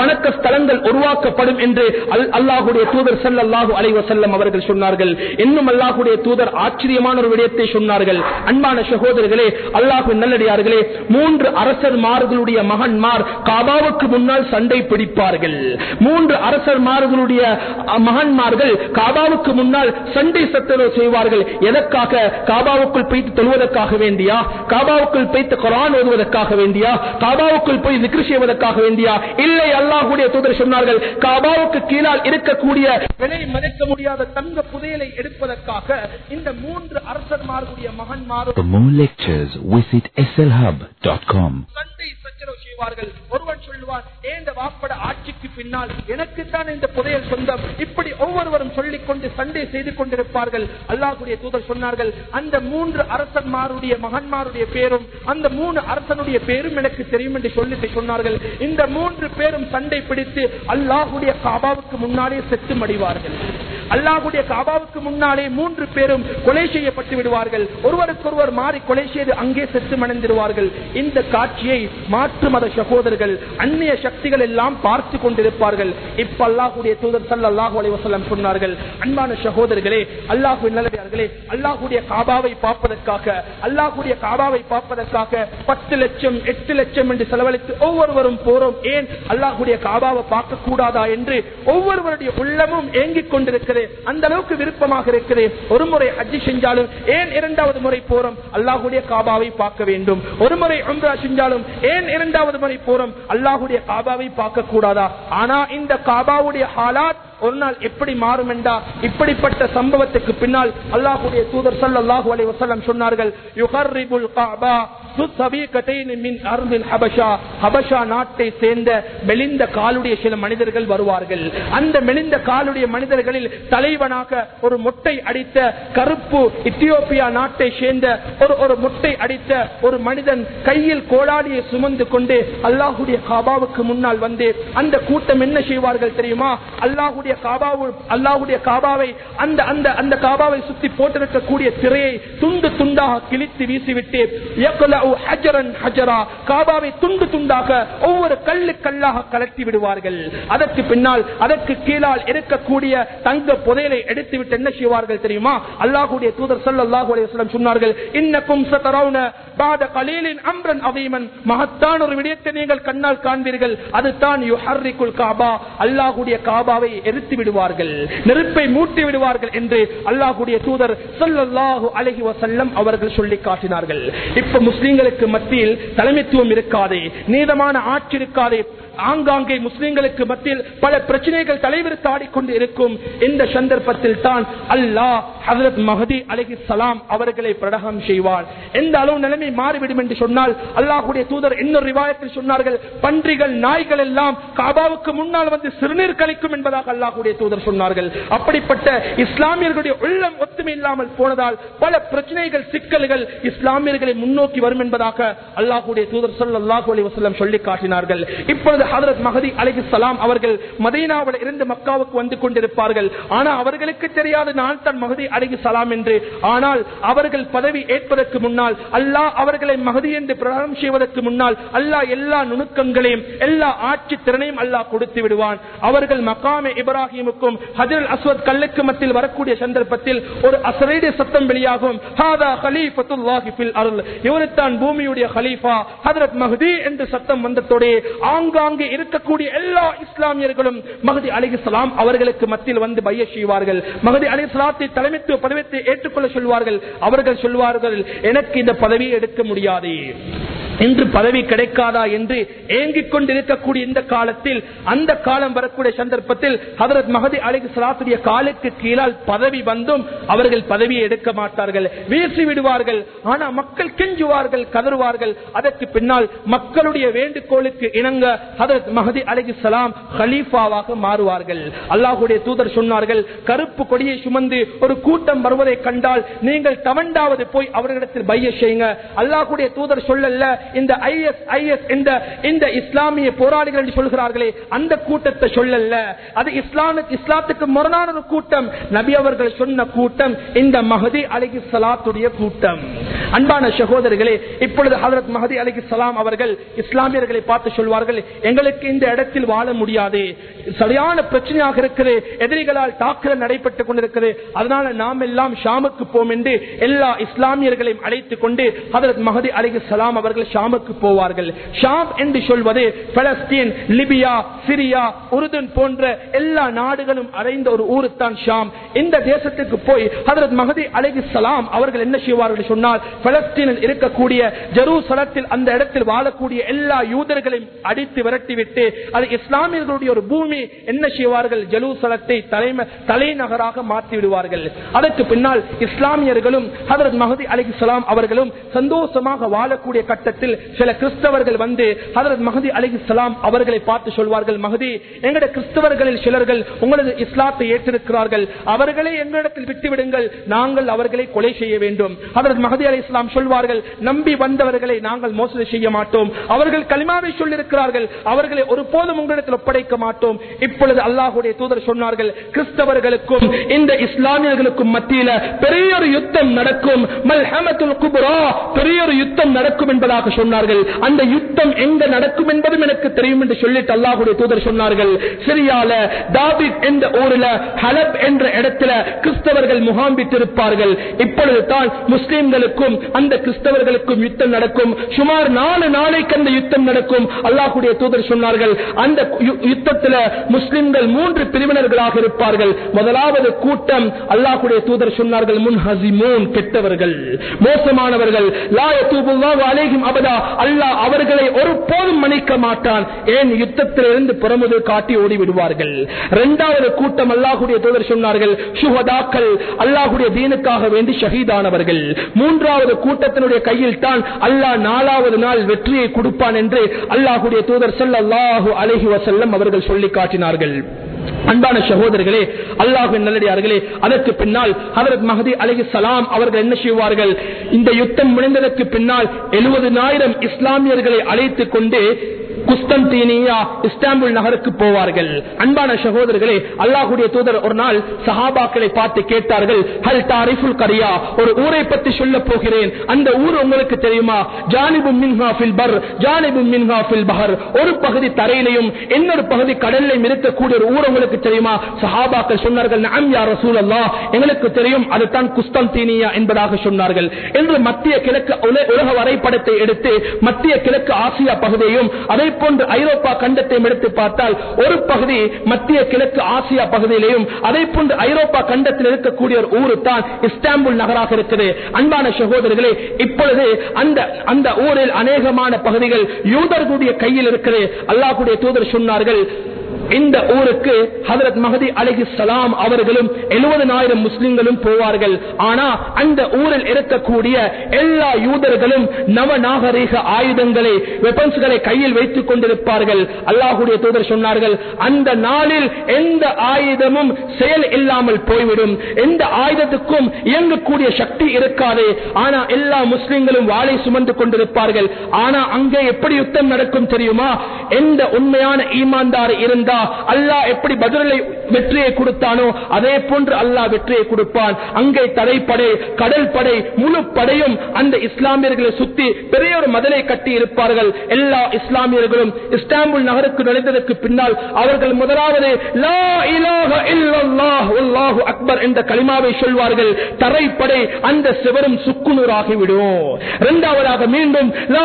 வணக்க ஸ்தலங்கள் உருவாக்கப்படும் என்று அல்லாஹுடைய தூதர் ஸல்லல்லாஹு அலைஹி வஸல்லம் அவர்கள் சொன்னார்கள். இன்னும் அல்லாஹுடைய தூதர் ஆச்சரியமான ஒரு விடயத்தை சொன்னார்கள். அன்பான சகோதரர்களே அல்லாஹ் நல்லடியார்களே மூன்று அரசர்மார்களுடைய மகன்மார் காபாவுக்கு முன்னால் சண்டை பிடிப்பார்கள். மூன்று அரசர்மார்களுடைய மகன்மார்கள் காபாவுக்கு முன்னால் சண்டை சத்தரவு செய்வார்கள். எதற்காக? காபாவுக்குள் போய்த்து தொழுவதற்காக வேண்டியா? காபாவுக்குள் போய்த்து குரான் ஓதுவதற்காக வேண்டியா? காபாவுக்குள் போய் திக்ரு செய்வதற்காக வேண்டியா? இல்லை அல்லாஹுடைய தூதர் சொன்னார்கள் காபாவுக்கு கீழால் இருக்கக்கூடிய விலை மதிக்க முடியாத தங்க புதையலை எடுப்பதற்காக இந்த மூன்று அரசர்மார்களுடைய மகன்மாரும் For more visit slhub.com. சண்டை சச்சரவு செய்வார்கள். ஒருவன் சொல்லுவான் ஏந்த வாப்பட ஆட்சிக்கு பின்னால் எனக்குத்தான் இந்த புதையல் சொந்தம். இப்படி ஒவ்வொருவரும் சொல்லிக் கொண்டு சண்டை செய்து கொண்டிருப்பார்கள். அல்லாஹுடைய தூதர் சொன்னார்கள் அந்த மூன்று அரசன்மாருடைய மகன்மாருடைய பேரும் அந்த மூணு அரசனுடைய பேரும் எனக்கு தெரியும் என்று சொல்லிட்டு சொன்னார்கள். இந்த மூன்று பேரும் சண்டை பிடித்து அல்லாஹுடைய காபாவுக்கு முன்னாலே செத்து மடிவார்கள். அல்லாஹுடைய காபாவுக்கு முன்னாலே மூன்று பேரும் கொலை செய்யப்பட்டு விடுவார்கள். ஒருவருக்கொருவர் மாறி கொலை செய்து அங்கே செத்து மணந்திருவார்கள் இந்த காட்சியை மாற்று மத சகோதரர்கள் அந்நிய சக்திகள் எல்லாம் பார்த்து கொண்டிருப்பார்கள். இப்ப அல்லாஹுடைய தூதர் சல்லாஹூ அலைவசல்லம் சொன்னார்கள் அன்பான சகோதரர்களே அல்லாஹு நல்லவர்களே அல்லாஹுடைய காபாவை பார்ப்பதற்காக அல்லாஹுடைய காபாவை பார்ப்பதற்காக பத்து லட்சம் எட்டு லட்சம் என்று செலவழித்து ஒவ்வொருவரும் போறோம். ஏன்? அல்லாஹுடைய காபாவை பார்க்க கூடாதா என்று ஒவ்வொருவருடைய உள்ளமும் ஏங்கிக் கொண்டிருக்கிறது. அந்த அளவுக்கு விருப்பமாக இருக்கிறது ஒரு முறை அஜி செஞ்சாலும் ஏன் இரண்டாவது முறை போறோம்? அல்லாஹுடைய காபாவை பார்க்க வேண்டும். ஒரு முறை அம்ரா செஞ்சாலும் ஏன் இரண்டாவது முறை போறோம்? அல்லாஹுடைய காபாவை பார்க்க கூடாதா ஆனா இந்த காபாவுடைய ஹாலாத் ஒரு நாள் எப்படி மாறும் என்றா இப்படிப்பட்ட சம்பவத்துக்கு பின்னால் அல்லாஹுடைய தூதர் சல்லாஹூ அலை வசல்லம் சொன்னார்கள் நாட்டை சேர்ந்த மெலிந்த காலுடைய சில மனிதர்கள் வருவார்கள். அந்த மெலிந்த காலுடைய மனிதர்களில் தலைவனாக ஒரு முட்டை அடித்த கருப்பு இத்தியோப்பியா நாட்டை சேர்ந்த ஒரு ஒரு முட்டை அடித்த ஒரு மனிதன் கையில் கோடாலியை சுமந்து கொண்டு அல்லாஹுடைய காபாவுக்கு முன்னால் வந்து அந்த கூட்டம் என்ன செய்வார்கள் தெரியுமா? அல்லாஹுடைய அல்லாவுடைய காபாவு அல்லாவுடைய காபாவை அந்த அந்த அந்த காபாவை சுத்தி போட்டிருக்கக்கூடிய திரையை துண்டு துண்டாக கிழித்து வீசிவிட்டு காபாவை துண்டு துண்டாக ஒவ்வொரு கல்லு கல்லாக கலட்டி விடுவார்கள். அதற்கு பின்னால் அதற்கு கீழால் இருக்கக்கூடிய தங்க புதையலை எடுத்துவிட்டு என்ன செய்வார்கள் தெரியுமா? அல்லாஹுடைய தூதர் சொல் அல்லாஹுடைய சொன்னார்கள் இன்னக்கும் சதரவுன பாத கலீலின் அம்ரன் அவீமன் மகத்தான ஒரு விடயத்தை நீங்கள் கண்ணால் காண்பீர்கள். அதுதான் யுஹர்ரிக்குல் காபா. அல்லாஹுடைய காபாவை எரித்து விடுவார்கள் நெருப்பை மூட்டி விடுவார்கள் என்று அல்லாஹுடைய தூதர் சல்லாஹூ வசல்லம் அவர்கள் சொல்லி காட்டினார்கள். இப்ப முஸ்லீம்களுக்கு மத்தியில் தலைமைத்துவம் இருக்காதே நீதமான ஆட்சி இருக்காதே ஆங்காங்கே முஸ்லிம்களுக்கு மத்தியில் பல பிரச்சனைகள் தலைவர் கொண்டு இருக்கும் இந்த சந்தர்ப்பத்தில் தான் அல்லாஹ் ஹசரத் மஹதி அலஹி சலாம் அவர்களை பிரடகம் செய்வார். எந்த அளவு நிலைமை மாறிவிடும் என்று சொன்னால் அல்லாஹுடைய தூதர் இன்னொரு ரிவாயத்தில் சொன்னார்கள் பன்றிகள் நாய்கள் எல்லாம் காபாவுக்கு முன்னால் வந்து சிறுநீர் கழிக்கும் என்பதாக அல்லாஹுடைய தூதர் சொன்னார்கள். அப்படிப்பட்ட இஸ்லாமியர்களுடைய உள்ளம் ஒத்துமை இல்லாமல் போனதால் பல பிரச்சனைகள் சிக்கல்கள் இஸ்லாமியர்களை முன்னோக்கி வரும் என்பதாக அல்லாஹுடைய தூதர் சொல் சொல்லாஹு அலி வசல்லம் சொல்லி காட்டினார்கள். இப்பொழுது ஹதரத் மஹதி அலி சலாம் அவர்கள் மதீனாவில் இருந்து மக்காவுக்கு வந்து கொண்டிருப்பார்கள். ஆனா அவர்களுக்கு தெரியாது நான் தான் மகதி அலி சலாம் என்று. ஆனால் அவர்கள் பதவி ஏற்பதற்கு முன்னால் அல்லாஹ் அவர்களை மகதி என்று பிரகாரம் செய்வதற்கு முன்னால் அல்லாஹ் எல்லா நுணுக்கங்களையும் எல்லா ஆட்சி திறனையும் அல்லாஹ் கொடுத்து விடுவான். அவர்கள் மக்காமே இப்ராஹிம் இப்ராஹிமுக்கும் ஹஜர் அஸ்வத் கல்லுக்கு மத்தியில் வரக்கூடிய சந்தர்ப்பத்தில் ஒரு அசரீடைய சத்தம் வெளியாகும். இவருத்தான் பூமியுடைய ஹலீஃபா ஹதரத் மஹதி என்று சத்தம் வந்ததோடு ஆங்காங்கே இருக்கக்கூடிய எல்லா இஸ்லாமியர்களும் மகதி அலிஸ்லாம் அவர்களுக்கு மத்தியில் வந்து பைய செய்வார்கள். மகதி அலிஸ்லாத்தை தலைமைத்துவ பதவியத்தை ஏற்றுக்கொள்ள சொல்வார்கள். அவர்கள் சொல்வார்கள் எனக்கு இந்த பதவியை எடுக்க முடியாது. இன்று பதவி கிடைக்காதா என்று ஏங்கிக் கொண்டிருக்கக்கூடிய இந்த காலத்தில் அந்த காலம் வரக்கூடிய சந்தர்ப்பத்தில் ஹதரத் மகதி அழகு சலாத்துடைய காலுக்கு கீழால் பதவி வந்தும் அவர்கள் பதவியை எடுக்க மாட்டார்கள். வீசி விடுவார்கள். ஆனா மக்கள் கெஞ்சுவார்கள் கதறுவார்கள். அதற்கு பின்னால் மக்களுடைய வேண்டுகோளுக்கு இணங்க ஹதரத் மகதி அலிகு சலாம் ஹலீஃபாவாக மாறுவார்கள். அல்லாஹுடைய தூதர் சொன்னார்கள் கருப்பு கொடியை சுமந்து ஒரு கூட்டம் வருவதை கண்டால் நீங்கள் தவண்டாவது போய் அவர்களிடத்தில் பைய செய்யுங்க. அல்லாஹுடைய தூதர் சொல்லல இந்த ஐஎஸ் ஐஎஸ் இந்த இந்த இஸ்லாமிய போராளிகள் என்று சொல்கிறார்களே அந்த கூட்டத்தை சொல்லல அது இஸ்லாம இஸ்லாத்துக்கு முரணான ஒரு கூட்டம். நபி அவர்கள் சொன்ன கூட்டம் இந்த மஹதி அலிகி சலாத்துடைய கூட்டம். அன்பான சகோதரர்களே இப்பொழுது ஹசரத் மஹதி அலிகி சலாம் அவர்கள் இஸ்லாமியர்களை பார்த்து சொல்வார்கள் எங்களுக்கு இந்த இடத்தில் வாழ முடியாது. சரியான பிரச்சனையாக இருக்குது எதிரிகளால் தாக்குதல் நடைபெற்றுக் கொண்டிருக்கிறது. அதனால நாம் எல்லாம் ஷாமுக்கு போம் என்று எல்லா இஸ்லாமியர்களையும் அழைத்துக் கொண்டு ஹதரத் மஹதி அலிகி சலாம் அவர்கள் ஷாமுக்கு போவார்கள். ஷாம் என்று சொல்வது பலஸ்தீன் லிபியா சிரியா உருதன் போன்ற எல்லா நாடுகளும் அடைந்த ஒரு ஊருத்தான் ஷாம். இந்த தேசத்துக்கு போய் ஹதரத் மகதி அலகி சலாம் அவர்கள் என்ன செய்வார்கள் சொன்னால் பலஸ்தீனில் இருக்கக்கூடிய ஜெருசலத்தில் அந்த இடத்தில் வாழக்கூடிய எல்லா யூதர்களையும் அடித்து விரட்டிவிட்டு அது இஸ்லாமியர்களுடைய ஒரு பூமி என்ன செய்வார்கள்? ஜெருசலத்தை தலைமை தலைநகராக மாற்றி விடுவார்கள். அதற்கு பின்னால் இஸ்லாமியர்களும் ஹதரத் மகதி அலகி சலாம் அவர்களும் சந்தோஷமாக வாழக்கூடிய கட்டத்தில் நேரத்தில் சில கிறிஸ்தவர்கள் வந்து ஹதரத் மகதி அலி இஸ்லாம் அவர்களை பார்த்து சொல்வார்கள் மகதி எங்களுடைய கிறிஸ்தவர்களில் சிலர்கள் உங்களது இஸ்லாத்தை ஏற்றிருக்கிறார்கள். அவர்களை எங்களிடத்தில் விட்டுவிடுங்கள். நாங்கள் அவர்களை கொலை செய்ய வேண்டும். ஹதரத் மகதி அலி இஸ்லாம் சொல்வார்கள் நம்பி வந்தவர்களை நாங்கள் மோசடி செய்ய மாட்டோம். அவர்கள் கலிமாவை சொல்லியிருக்கிறார்கள். அவர்களை ஒருபோதும் உங்களிடத்தில் ஒப்படைக்க மாட்டோம். இப்பொழுது அல்லாஹுடைய தூதர் சொன்னார்கள் கிறிஸ்தவர்களுக்கும் இந்த இஸ்லாமியர்களுக்கும் மத்தியில பெரிய ஒரு யுத்தம் நடக்கும். பெரிய ஒரு யுத்தம் நடக்கும் என்பதாக சொன்னார்கள் அந்த யுத்தம் எங்க நடக்கும் என்பதும் எனக்கு தெரியும் என்று சொல்லிட்டு அல்லாஹுடைய தூதர் சொன்னார்கள். சிரியால தாபித் என்ற ஊரில் ஹலப் என்ற இடத்துல கிறிஸ்தவர்கள் முகாம்பிட்டிருப்பார்கள் இப்பொழுது தான் முஸ்லிம்களுக்கும் அந்த கிறிஸ்தவர்களுக்கும் யுத்தம் நடக்கும். சுமார் நாலு நாளைக்கு அந்த யுத்தம் நடக்கும். அல்லாஹுடைய தூதர் சொன்னார்கள் அந்த யுத்தத்தில் முஸ்லிம்கள் மூன்று பிரிவினர்களாக இருப்பார்கள். முதலாவது கூட்டம் அல்லாஹுடைய தூதர் சொன்னார்கள் முன் ஹசிமோன் கெட்டவர்கள் மோசமானவர்கள். லா யதூபுல்லாஹு அலைஹிம் அபதா அல்லாஹ் அவர்களை ஒருபோதும் மன்னிக்க மாட்டான். ஏன்? யுத்தத்திலிருந்து புறமுது காட்டி ஓடி விடுவார்கள் இரண்டாவது கூட்டம் அல்லாஹுடைய தூதர் சொன்னார்கள் சுகதாக்கள் அல்லாஹுடைய தீனுக்காக வேண்டி ஷஹீதானவர்கள். மூன்றாவது கூட்டத்தினுடைய கையில் தான் அல்லாஹ் நாலாவது நாள் வெற்றியை கொடுப்பான் என்று அல்லாஹுடைய தூதர் செல்ல அல்லாஹு அலஹி வசல்லம் அவர்கள் சொல்லி காட்டினார்கள். அன்பான சகோதரர்களே அல்லாஹின் நல்லடியார்களே அதற்கு பின்னால் ஹதரத் மஹதி அலஹி சலாம் அவர்கள் என்ன செய்வார்கள்? இந்த யுத்தம் முடிந்ததற்கு பின்னால் எழுபதுனாயிரம் இஸ்லாமியர்களை அழைத்துக் கொண்டு குஸ்தந்தீனியா இஸ்தாம்புல் நகருக்கு போவார்கள். அன்பான சகோதரர்களே அல்லாஹுடைய தூதர் ஒரு நாள் சஹாபாக்களை பார்த்து கேட்டார்கள் ஹல் தாரிஃபுல் கரியா? ஒரு ஊரை பற்றி சொல்ல போகிறேன். அந்த ஊர் உங்களுக்கு தெரியுமா? ஜானிபு மின்ஹா ஃபில் பர் ஜானிபு மின்ஹா ஃபில் பஹர். ஒரு பகுதி தரையிலையும் இன்னொரு பகுதி கடல்லையும் இருக்கக்கூடிய ஒரு ஊர் உங்களுக்கு தெரியுமா? சஹாபாக்கள் சொன்னார்கள் நாம் யா ரசூலல்லாஹ். எங்களுக்கு தெரியும் அதுதான் குஸ்தந்தீனியா என்பதாக சொன்னார்கள். என்று மத்திய கிழக்கு உலக வரைபடத்தை எடுத்து மத்திய கிழக்கு ஆசியா பகுதியையும் அதே போன்று ஐரோப்பா கண்டத்தையும் எடுத்து பார்த்தால் ஒரு பகுதி மத்திய கிழக்கு ஆசியா பகுதியிலையும் அதே போன்று ஐரோப்பா கண்டத்தில் இருக்கக்கூடிய ஒரு ஊரு தான் இஸ்தாம்புல் நகராக இருக்குது. அன்பான சகோதரர்களே இப்பொழுது அந்த அந்த ஊரில் அநேகமான பகுதிகள் யூதர்களுடைய கையில் இருக்குது. அல்லாஹுடைய தூதர் சொன்னார்கள் இந்த ஊருக்கு ஹதரத் மஹதி அலஹி சலாம் அவர்களும் எழுபதனாயிரம் முஸ்லிம்களும் போவார்கள். ஆனா அந்த ஊரில் இருக்கக்கூடிய எல்லா யூதர்களும் நவநாகரீக ஆயுதங்களை வெப்பன்ஸ்களை கையில் வைத்துக் கொண்டிருப்பார்கள். அல்லாஹுடைய தூதர் சொன்னார்கள் அந்த நாளில் எந்த ஆயுதமும் செயல் இல்லாமல் போய்விடும். எந்த ஆயுதத்துக்கும் இயங்கக்கூடிய சக்தி இருக்காது. ஆனா எல்லா முஸ்லிம்களும் வாளை சுமந்து கொண்டிருப்பார்கள். ஆனா அங்கே எப்படி யுத்தம் நடக்கும் தெரியுமா? எந்த உண்மையான ஈமான்தார் இருந்தால் அல்லாஹ் எப்படி பதிலை வெற்றியை கொடுத்தானோ அதே போன்று அல்லாஹ் வெற்றியை கொடுப்பான். அங்கே தரைப்படை கடல் படை முழு படையும் அந்த இஸ்லாமியர்களை சுத்தி பெரிய ஒரு மதலை கட்டி இருப்பார்கள். எல்லா இஸ்லாமியர்களும் இஸ்தாம்புல் நகருக்கு நுழைந்ததற்கு பின்னால் அவர்கள் முதலாவது அக்பர் என்ற கலிமாவை சொல்வார்கள். தரைப்படை அந்த சிவரும் சுக்குநூறாகிவிடும். இரண்டாவதாக மீண்டும் லா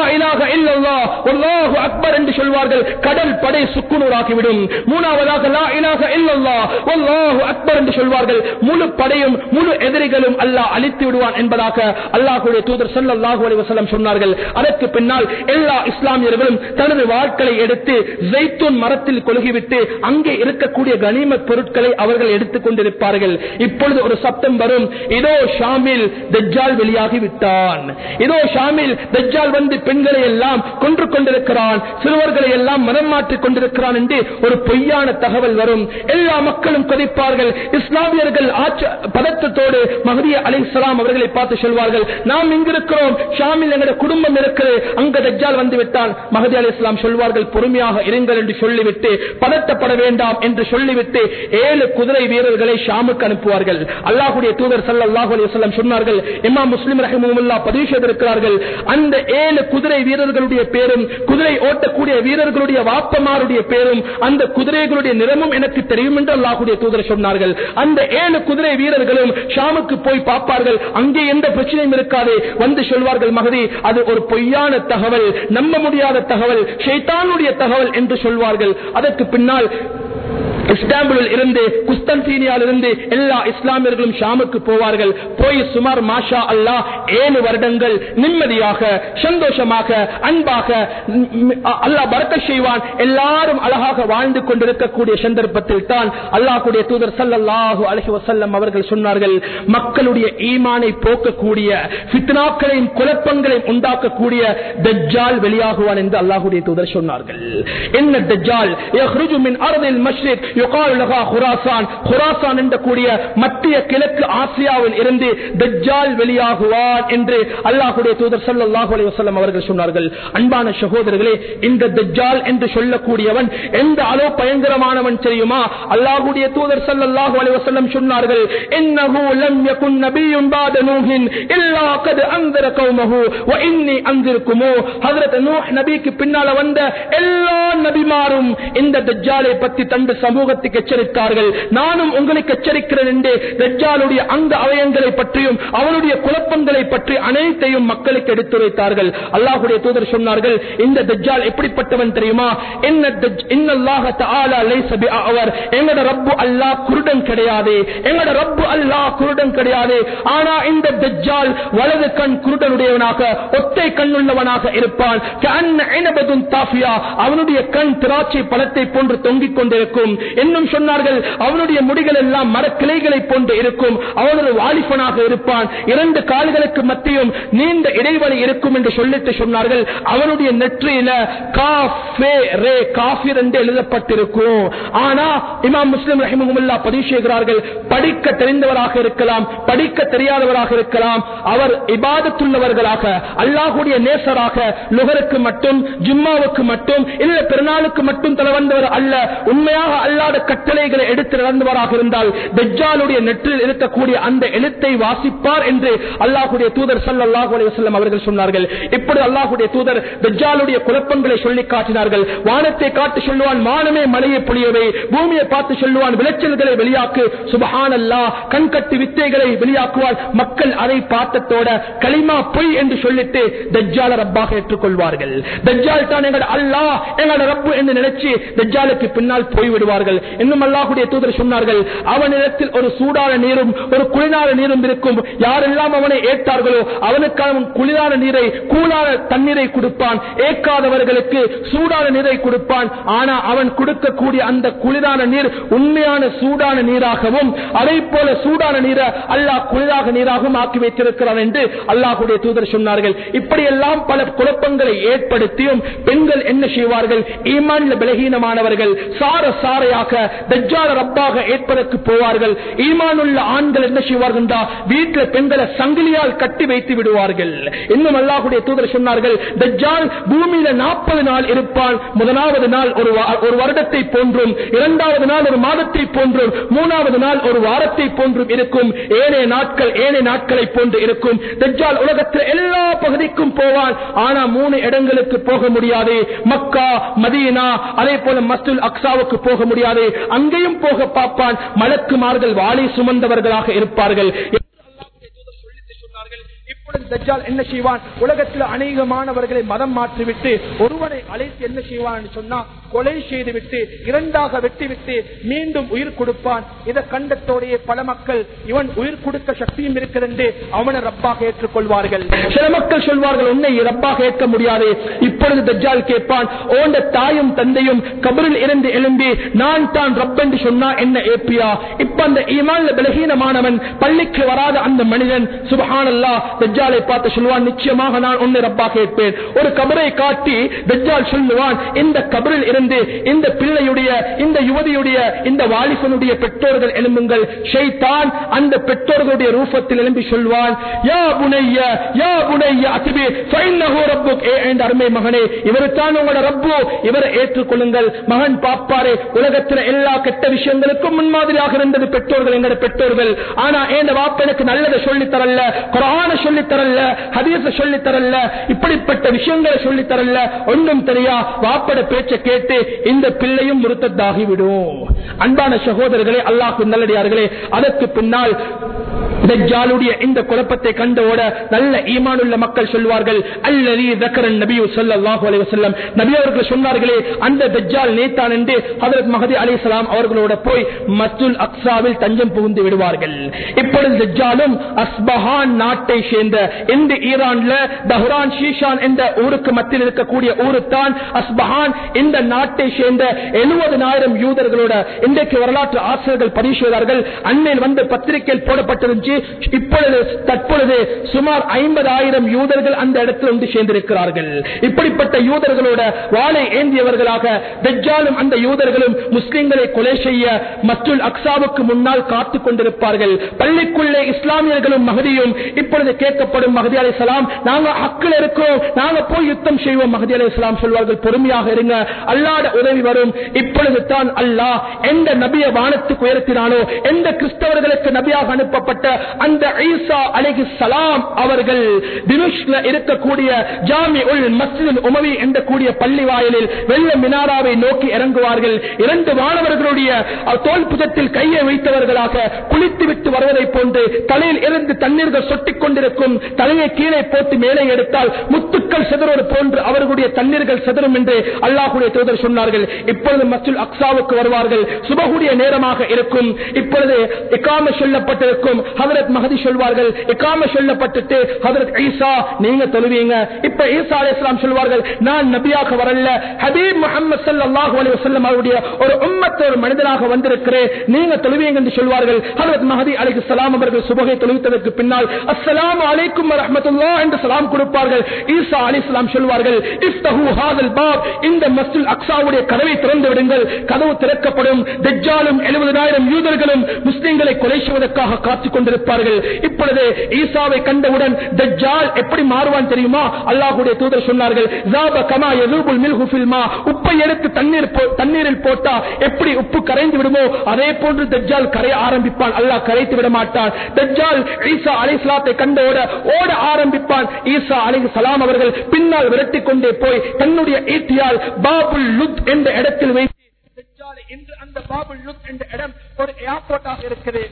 அக்பர் என்று சொல்வார்கள். கடல் படை சுக்குநூறாகிவிடும். மூணாவதாக லா இலாக இல்லல்லாஹ் வல்லாஹு அக்பர் என்று சொல்வார்கள். முழு படையும் முழு எதிரிகளும் அல்லாஹ் அழித்து விடுவான் என்பதாக அல்லாஹுடைய தூதர் ஸல்லல்லாஹு அலைஹி வஸல்லம் சொன்னார்கள். அதற்கு பின்னால் எல்லா இஸ்லாமியர்களும் தனது வாழ்க்கையை எடுத்து ஜெய்தூன் மரத்தில் கொழுகிவிட்டு அங்கே இருக்கக்கூடிய கனிம பொருட்களை அவர்கள் எடுத்துக் கொண்டிருப்பார்கள். இப்பொழுது ஒரு சப்தம் வரும். இதோ ஷாமில் தஜ்ஜால் வெளியாகி விட்டான் இதோ ஷாமில் தஜ்ஜால் வந்து பெண்களை எல்லாம் கொன்று கொண்டிருக்கிறான். சிறுவர்களை எல்லாம் மனம் மாற்றிக் கொண்டிருக்கிறான் என்று ஒரு பொய்யான தகவல் வரும். எல்லாம் மக்களும் கொதிப்பார்கள். இஸ்லாமியர்கள் பதத்தத்தோடு மகதி மஹதிய அலிஸ்லாம் அவர்களை பார்த்து சொல்வார்கள். நாம் இங்கிருக்கிறோம் ஷாமில் எங்களுடைய குடும்பம் இருக்கிறது அங்க தஜ்ஜால் வந்து விட்டான் மஹதி அலி இஸ்லாம் சொல்வார்கள் பொறுமையாக இருங்கள் என்று சொல்லிவிட்டு பதட்டப்பட வேண்டாம் என்று சொல்லிவிட்டு ஏழு குதிரை வீரர்களை ஷாமுக்கு அனுப்புவார்கள். அல்லாஹுடைய தூதர் ஸல்லல்லாஹு அலைஹி வஸல்லம் சொன்னார்கள் இம்மா முஸ்லிம் ரஹிமுல்லா பதிவு செய்திருக்கிறார்கள். அந்த ஏழு குதிரை வீரர்களுடைய பேரும் குதிரை ஓட்டக்கூடிய வீரர்களுடைய வாப்பமாருடைய பேரும் அந்த குதிரைகளுடைய நிறமும் எனக்கு தெரியும் என்று அல்லாஹுடைய தூதர் சொன்னார்கள். அந்த ஏழு குதிரை வீரர்களும் ஷாமுக்கு போய் பார்ப்பார்கள். அங்கே எந்த பிரச்சனையும் இருக்காது. வந்து சொல்வார்கள் மகதி அது ஒரு பொய்யான தகவல் நம்ப முடியாத தகவல் ஷைத்தானுடைய தகவல் என்று சொல்வார்கள். அதற்கு பின்னால் இஸ்தாம்புலில் இருந்து குஸ்தன்சீனியால் இருந்து எல்லா இஸ்லாமியர்களும் ஷாமுக்கு போவார்கள். போய் சுமார் மாஷா அல்லா ஏழு வருடங்கள் நிம்மதியாக சந்தோஷமாக அன்பாக அல்லாஹ் பரக்க செய்வான். எல்லாரும் அழகாக வாழ்ந்து கொண்டிருக்கக்கூடிய சந்தர்ப்பத்தில் தான் அல்லாஹுடைய தூதர் சல்லாஹு அலஹி வசல்லம் அவர்கள் சொன்னார்கள் மக்களுடைய ஈமானை போக்கக்கூடிய பித்னாக்களையும் குழப்பங்களையும் உண்டாக்கக்கூடிய தஜ்ஜால் வெளியாகுவான் என்று அல்லாஹுடைய தூதர் சொன்னார்கள். என்ன தஜ்ஜால் யஹ்ருஜு மின் அர்தில் என்ற கூடிய மத்திய கிழக்கு ஆசியாவில் இருந்து தஜ்ஜால் வெளியாகுவான் என்று அல்லாஹுடைய தூதர் சல்லல்லாஹு அலைஹி வஸல்லம் அவர்கள் சொன்னார்கள் அன்பான சகோதரர்களே இந்த தஜ்ஜால் என்று சொல்லக்கூடியவன் எந்த அளவு பயங்கரமானவன் தெரியுமா அல்லாஹுடைய தூதர் சல்லல்லாஹு அலி வஸல்லம் சொன்னார்கள் பின்னால வந்த எல்லா நபிமாரும் இந்த தஜ்ஜாலை பத்தி தண்டு சமூக உம்மத்துக்கு எச்சரித்தார்கள். நானும் உங்களுக்கு எச்சரிக்கிறேன் என்று தஜ்ஜாலுடைய அங்க அவயங்களை பற்றியும் அவனுடைய குழப்பங்களை பற்றி அனைத்தையும் மக்களுக்கு எடுத்துரைத்தார்கள் அல்லாஹுடைய தூதர் சொன்னார்கள் இந்த தஜ்ஜால் எப்படிப்பட்டவன் தெரியுமா? என்ன இன்னல்லாஹ தஆலா எங்கட ரப்பு அல்லா குருடன் கிடையாது. எங்கட ரப்பு அல்லா குருடன் கிடையாது. ஆனா இந்த தஜ்ஜால் வலது கண் குருடனுடையவனாக ஒத்தை கண்ணுள்ளவனாக இருப்பான். அவனுடைய கண் திராட்சை பழத்தை போன்று தொங்கிக் கொண்டிருக்கும். இன்னும் சொன்னார்கள் அவனுடைய முடிகள் எல்லாம் மரக்கிளைகளை போன்று இருக்கும். அவன் வாலிபனாக இருப்பான். இரண்டு கால்களுக்கு மத்தியும் நீண்ட இடைவெளி இருக்கும் என்று சொல்லிட்டு சொன்னார்கள். அவனுடைய நெற்றியில காஃபிர் என்று எழுதப்பட்டிருக்கும். ஆனா இமாம் முஸ்லிம் ரஹிமுல்லா பதிவு செய்கிறார்கள் படிக்க தெரிந்தவராக இருக்கலாம் படிக்க தெரியாதவராக இருக்கலாம். அவர் இபாதத்துள்ளவர்களாக அல்லாஹுடைய நேசராக லுகருக்கு மட்டும் ஜிம்மாவுக்கு மட்டும் இல்ல பெருநாளுக்கு மட்டும் தலை வந்தவர் அல்ல. உண்மையாக அல்லாத அல்லாத கட்டளைகளை எடுத்து நடந்தவராக இருந்தால் தஜ்ஜாலுடைய நெற்றில் இருக்கக்கூடிய அந்த எழுத்தை வாசிப்பார் என்று அல்லாஹுடைய தூதர் சல்லாஹூ அலைவசல்லம் அவர்கள் சொன்னார்கள். இப்படி அல்லாஹுடைய தூதர் தஜ்ஜாலுடைய குழப்பங்களை சொல்லி காட்டினார்கள். வானத்தை காட்டு சொல்லுவான் மானமே மலையை பொழியவை பூமியை பார்த்து சொல்லுவான் விளைச்சல்களை வெளியாக்கு சுபஹான் அல்லா கண்கட்டு வித்தைகளை வெளியாக்குவார் மக்கள் அதை பார்த்தத்தோட களிமா பொய் என்று சொல்லிட்டு தஜ்ஜால ரப்பாக ஏற்றுக்கொள்வார்கள். தஜ்ஜால் தான் எங்கள் அல்லா எங்களோட ரப்பு என்று நினைச்சு தஜ்ஜாலுக்கு பின்னால் போய்விடுவார்கள். இன்னும் அல்லாஹுடைய தூதர் சொன்னார்கள் அவனிடத்தில் ஒரு சூடான நீரும் ஒரு குளிரான நீரும் இருக்கும். யாரெல்லாம் அவனை ஏற்றார்களோ அவனுக்கான குளிரான நீரை கூலான தண்ணீரை கொடுப்பான். ஏற்காதவர்களுக்கு சூடான நீரை கொடுப்பான். ஆனா அவன் கொடுக்கக்கூடிய அந்த குளிரான நீர் உண்மையான சூடான நீராகவும் அதை போல சூடான நீரை அல்லாஹ் குளிராக நீராகவும் ஆக்கி வைத்திருக்கிறான் என்று அல்லாஹுடைய தூதர் சொன்னார்கள். இப்படியெல்லாம் பல குழப்பங்களை ஏற்படுத்தியும் பெண்கள் என்ன செய்வார்கள்? ஈமான்ல பலகீனமானவர்கள் சார சாரையாக தஜ்ஜால ரப்பாக ஏற்பதற்கு போவார்கள். ஈமானுள்ள ஆண்கள் என்ன செய்வார்கள் வீட்டில் பெண்களை சங்கிலியால் கட்டி வைத்து விடுவார்கள். இன்னும் அல்லாஹுடைய தூதர் சொன்னார்கள் தஜ்ஜால் பூமியில நாற்பது நாள் இருப்பான். முதலாவது நாள் ஒரு ஒரு வருடத்தை போன்றும் இரண்டாவது நாள் ஒரு மாதத்தை போன்றும் மூணாவது நாள் ஒரு வாரத்தை போன்றும் இருக்கும். ஏனைய நாட்கள் ஏனைய நாட்களை போன்று இருக்கும். தஜ்ஜால் உலகத்தில் எல்லா பகுதிக்கும் போவான். ஆனா மூணு இடங்களுக்கு போக முடியாது. மக்கா மதீனா அதே போல மஸ்துல் அக்சாவுக்கு போக முடியாது. அங்கேயும் போக பார்ப்பான். மலக்குமார்கள் வாளை சுமந்தவர்களாக இருப்பார்கள். என்ன செய்வான்? உலகத்தில் அநேகமானவர்களை மதம் மாற்றிவிட்டு ஒருவனை அழைத்து என்ன செய்வான் சொன்னா கொலை செய்துவிட்டு இரண்டாக வெட்டிவிட்டு மீண்டும் உயிர் கொடுப்பான். இதை கண்டத்தோடைய பல மக்கள் இவன் உயிர் கொடுக்க சக்தியும் இருக்கிறது அவனை ரப்பாக ஏற்றுக்கொள்வார்கள். சில மக்கள் சொல்வார்கள் உன்னை ரப்பாக ஏற்க முடியாது. இப்பொழுது தஜால் கேட்பான் ஓண்ட தாயும் தந்தையும் கபரில் இருந்து எழும்பி நான் தான் ரப் என்று சொன்னா என்ன ஏப்பியா? இப்ப அந்த ஈமான் பலகீனமானவன் பள்ளிக்கு வராத அந்த மனிதன் சுபஹானல்லா தஜ்ஜாலை பார்த்து சொல்லுவான் நிச்சயமாக நான் உன்னை ரப்பா கேட்பேன் ஒரு கபரை காட்டி தஜ்ஜால் சொல்லுவான் இந்த கபரில் இருந்து இந்த பிள்ளையுடைய இந்த யுவதியுடைய இந்த வாலிபனுடைய பெற்றோர்கள் எழும்புங்கள். ஷைத்தான் அந்த பெற்றோர்களுடைய ரூபத்தில் எழும்பி சொல்வான் யா புனைய யா புனைய அசிபி ரப்புக். ஏ என்ற அருமை மகனே இவருத்தான் உங்களோட ரப்பு. இவரை ஏற்றுக்கொள்ளுங்கள். மகன் பாப்பாரே உலகத்தில் எல்லா கெட்ட விஷயங்களுக்கும் முன்மாதிரியாக இருந்தது பெற்றோர்கள் எங்களோட பெற்றோர்கள். ஆனா ஏன் வாப்ப எனக்கு நல்லதை சொல்லி தரல குரான சொல்லி சொல்லித்தரல ஹதீச சொல்லித்தரல இப்படிப்பட்ட விஷயங்களை சொல்லித்தரல ஒன்றும் தெரியா வாப்பட பேச்சை கேட்டு இந்த பிள்ளையும் முருத்தத்தாகிவிடும் அன்பான சகோதரர்களே அல்லாஹு நல்லடியார்களே அதற்கு பின்னால் தஜ்ஜாலுடைய இந்த குழப்பத்தை கண்டோட நல்ல ஈமானுள்ள மக்கள் சொல்வார்கள் அல்லது தக்கரன் நபி ஸல்லல்லாஹு அலைஹி வஸல்லம். நபி அவர்கள் சொன்னார்களே அந்த தஜ்ஜால் நேத்தான் என்று ஹஜரத் மஹதி அலைஹிஸ்ஸலாம் அவர்களோட போய் மஸ்ஜிதுல் அக்ஸாவில் தஞ்சம் புகுந்து விடுவார்கள். இப்பொழுது தஜ்ஜாலும் அஸ்பஹான் நாட்டை சேர்ந்த இந்த ஈரான்ல தஹ்ரான் ஷீஷான் என்ற ஊருக்கு மத்தியில் இருக்கக்கூடிய ஊருத்தான் அஸ்பஹான் இந்த நாட்டை சேர்ந்த எழுபதனாயிரம் யூதர்களோட இன்றைக்கு வரலாற்று ஆசிரியர்கள் பதிவு செய்தார்கள் அண்மையில் வந்து பத்திரிகையில் போடப்பட்டிருந்துச்சு. இப்பொழுது தற்பொழுது சுமார் ஐம்பதாயிரம் யூதர்கள் அந்த இடத்தில் வந்து சேர்ந்திருக்கிறார்கள். இப்படிப்பட்ட யூதர்களோட வாழை ஏந்தியவர்களாக தஜ்ஜாலும் அந்த யூதர்களும் முஸ்லிம்களை கொலை செய்ய மற்றுல் அக்சாவுக்கு முன்னால் காத்துக் கொண்டிருப்பார்கள். பள்ளிக்குள்ளே இஸ்லாமியர்களும் மகதியும் இப்பொழுது கேட்கப்படும் மகதி அலை சலாம் நாங்க ஹக்கில் இருக்கோம் நாங்க போய் யுத்தம் செய்வோம் மகதி அலை சலாம் சொல்வார்கள். பொறுமையாக இருங்க அல்லாட உதவி வரும். இப்பொழுது தான் அல்லாஹ் எந்த நபிய வானத்துக்கு உயர்த்தினானோ எந்த கிறிஸ்தவர்களுக்கு நபியாக அனுப்பப்பட்ட அந்த ஈசா அலைஹி சலாம் அவர்கள் தினுஷ்ல இருக்கக்கூடிய ஜாமி உல் மஸ்ஜித் உமவி என்ற கூடிய பள்ளி வாயிலில் வெள்ள மினாராவை நோக்கி இறங்குவார்கள். இரண்டு மாணவர்களுடைய தோல் புதத்தில் கையை வைத்தவர்களாக குளித்து விட்டு வருவதை போன்று தலையில் இருந்து தண்ணீர்கள் சொட்டிக் கொண்டிருக்கும் தலையை கீழே போட்டு மேலே எடுத்தால் முத்துக்கள் செதறுவது போன்று அவர்களுடைய தண்ணீர்கள் செதறும் என்று அல்லாஹுடைய தூதர் சொன்னார்கள். இப்பொழுது மஸ்ஜித் அக்சாவுக்கு வருவார்கள். சுபகுடைய நேரமாக இருக்கும். இப்பொழுது இக்காம சொல்லப்பட்டிருக்கும். அவர் ஹதரத் மகதி சொல்வார்கள் இக்காம சொல்லப்பட்டுட்டு ஹதரத் ஈசா நீங்க தொழுவீங்க. இப்ப ஈசா அலி இஸ்லாம் சொல்வார்கள் நான் நபியாக வரல ஹபீப் முகமது சல்லாஹூ அலி வசல்லம் அவருடைய ஒரு உம்மத் ஒரு மனிதனாக வந்திருக்கிறேன் நீங்க தொழுவீங்க என்று சொல்வார்கள். ஹதரத் மஹதி சலாம் அவர்கள் சுபகை தொழுவித்ததற்கு பின்னால் அஸ்லாம் அலைக்கும் ரஹமத்துல்லா என்று சலாம் கொடுப்பார்கள். ஈசா அலி இஸ்லாம் சொல்வார்கள் இஃப்தஹு ஹாதல் பாப் இந்த மஸ்ஜித் அக்ஸாவுடைய கதவை திறந்து விடுங்கள் கதவு திறக்கப்படும் தஜ்ஜாலும் 70000 யூதர்களும் முஸ்லிம்களை கொலை செய்வதற்காக காத்துக் கொண்டிருக்கிறார்கள் கொண்டிருப்பார்கள் இப்பொழுது ஈசாவை கண்டவுடன் தஜ்ஜால் எப்படி மாறுவான் தெரியுமா? அல்லாஹுடைய தூதர் சொன்னார்கள் உப்பை எடுத்து தண்ணீர் தண்ணீரில் போட்டா எப்படி உப்பு கரைந்து விடுமோ? அதே போன்று தஜ்ஜால் கரைய ஆரம்பிப்பான். அல்லாஹ் கரைத்து விட மாட்டான். தஜ்ஜால் ஈசா அலைஹிஸ்ஸலாத்தை கண்டோட ஓட ஆரம்பிப்பான். ஈசா அலைஹிஸ்ஸலாம் அவர்கள் பின்னால் விரட்டி கொண்டே போய் தன்னுடைய ஈட்டியால் பாபுல் லுத் என்ற இடத்தில் வைத்து என்று அந்த பாபுல் லுத் என்ற இடம் ஒரு ஏர்போர்ட்டாக இருக்குது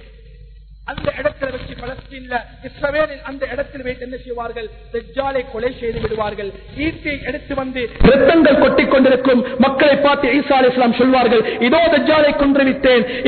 அந்த இடத்துல பலஸ்தீன்ல இஸ்ரவேலில் அந்த இடத்தில் வைத்து என்ன செய்வார்கள்? தெஜாலை கொலை செய்து விடுவார்கள். ஈட்டை எடுத்து வந்து ரத்தங்கள் கொட்டிக் கொண்டிருக்கும் மக்களை பார்த்து ஈசா அலி இஸ்லாம் சொல்வார்கள் இதோ தெஜாலை கொன்று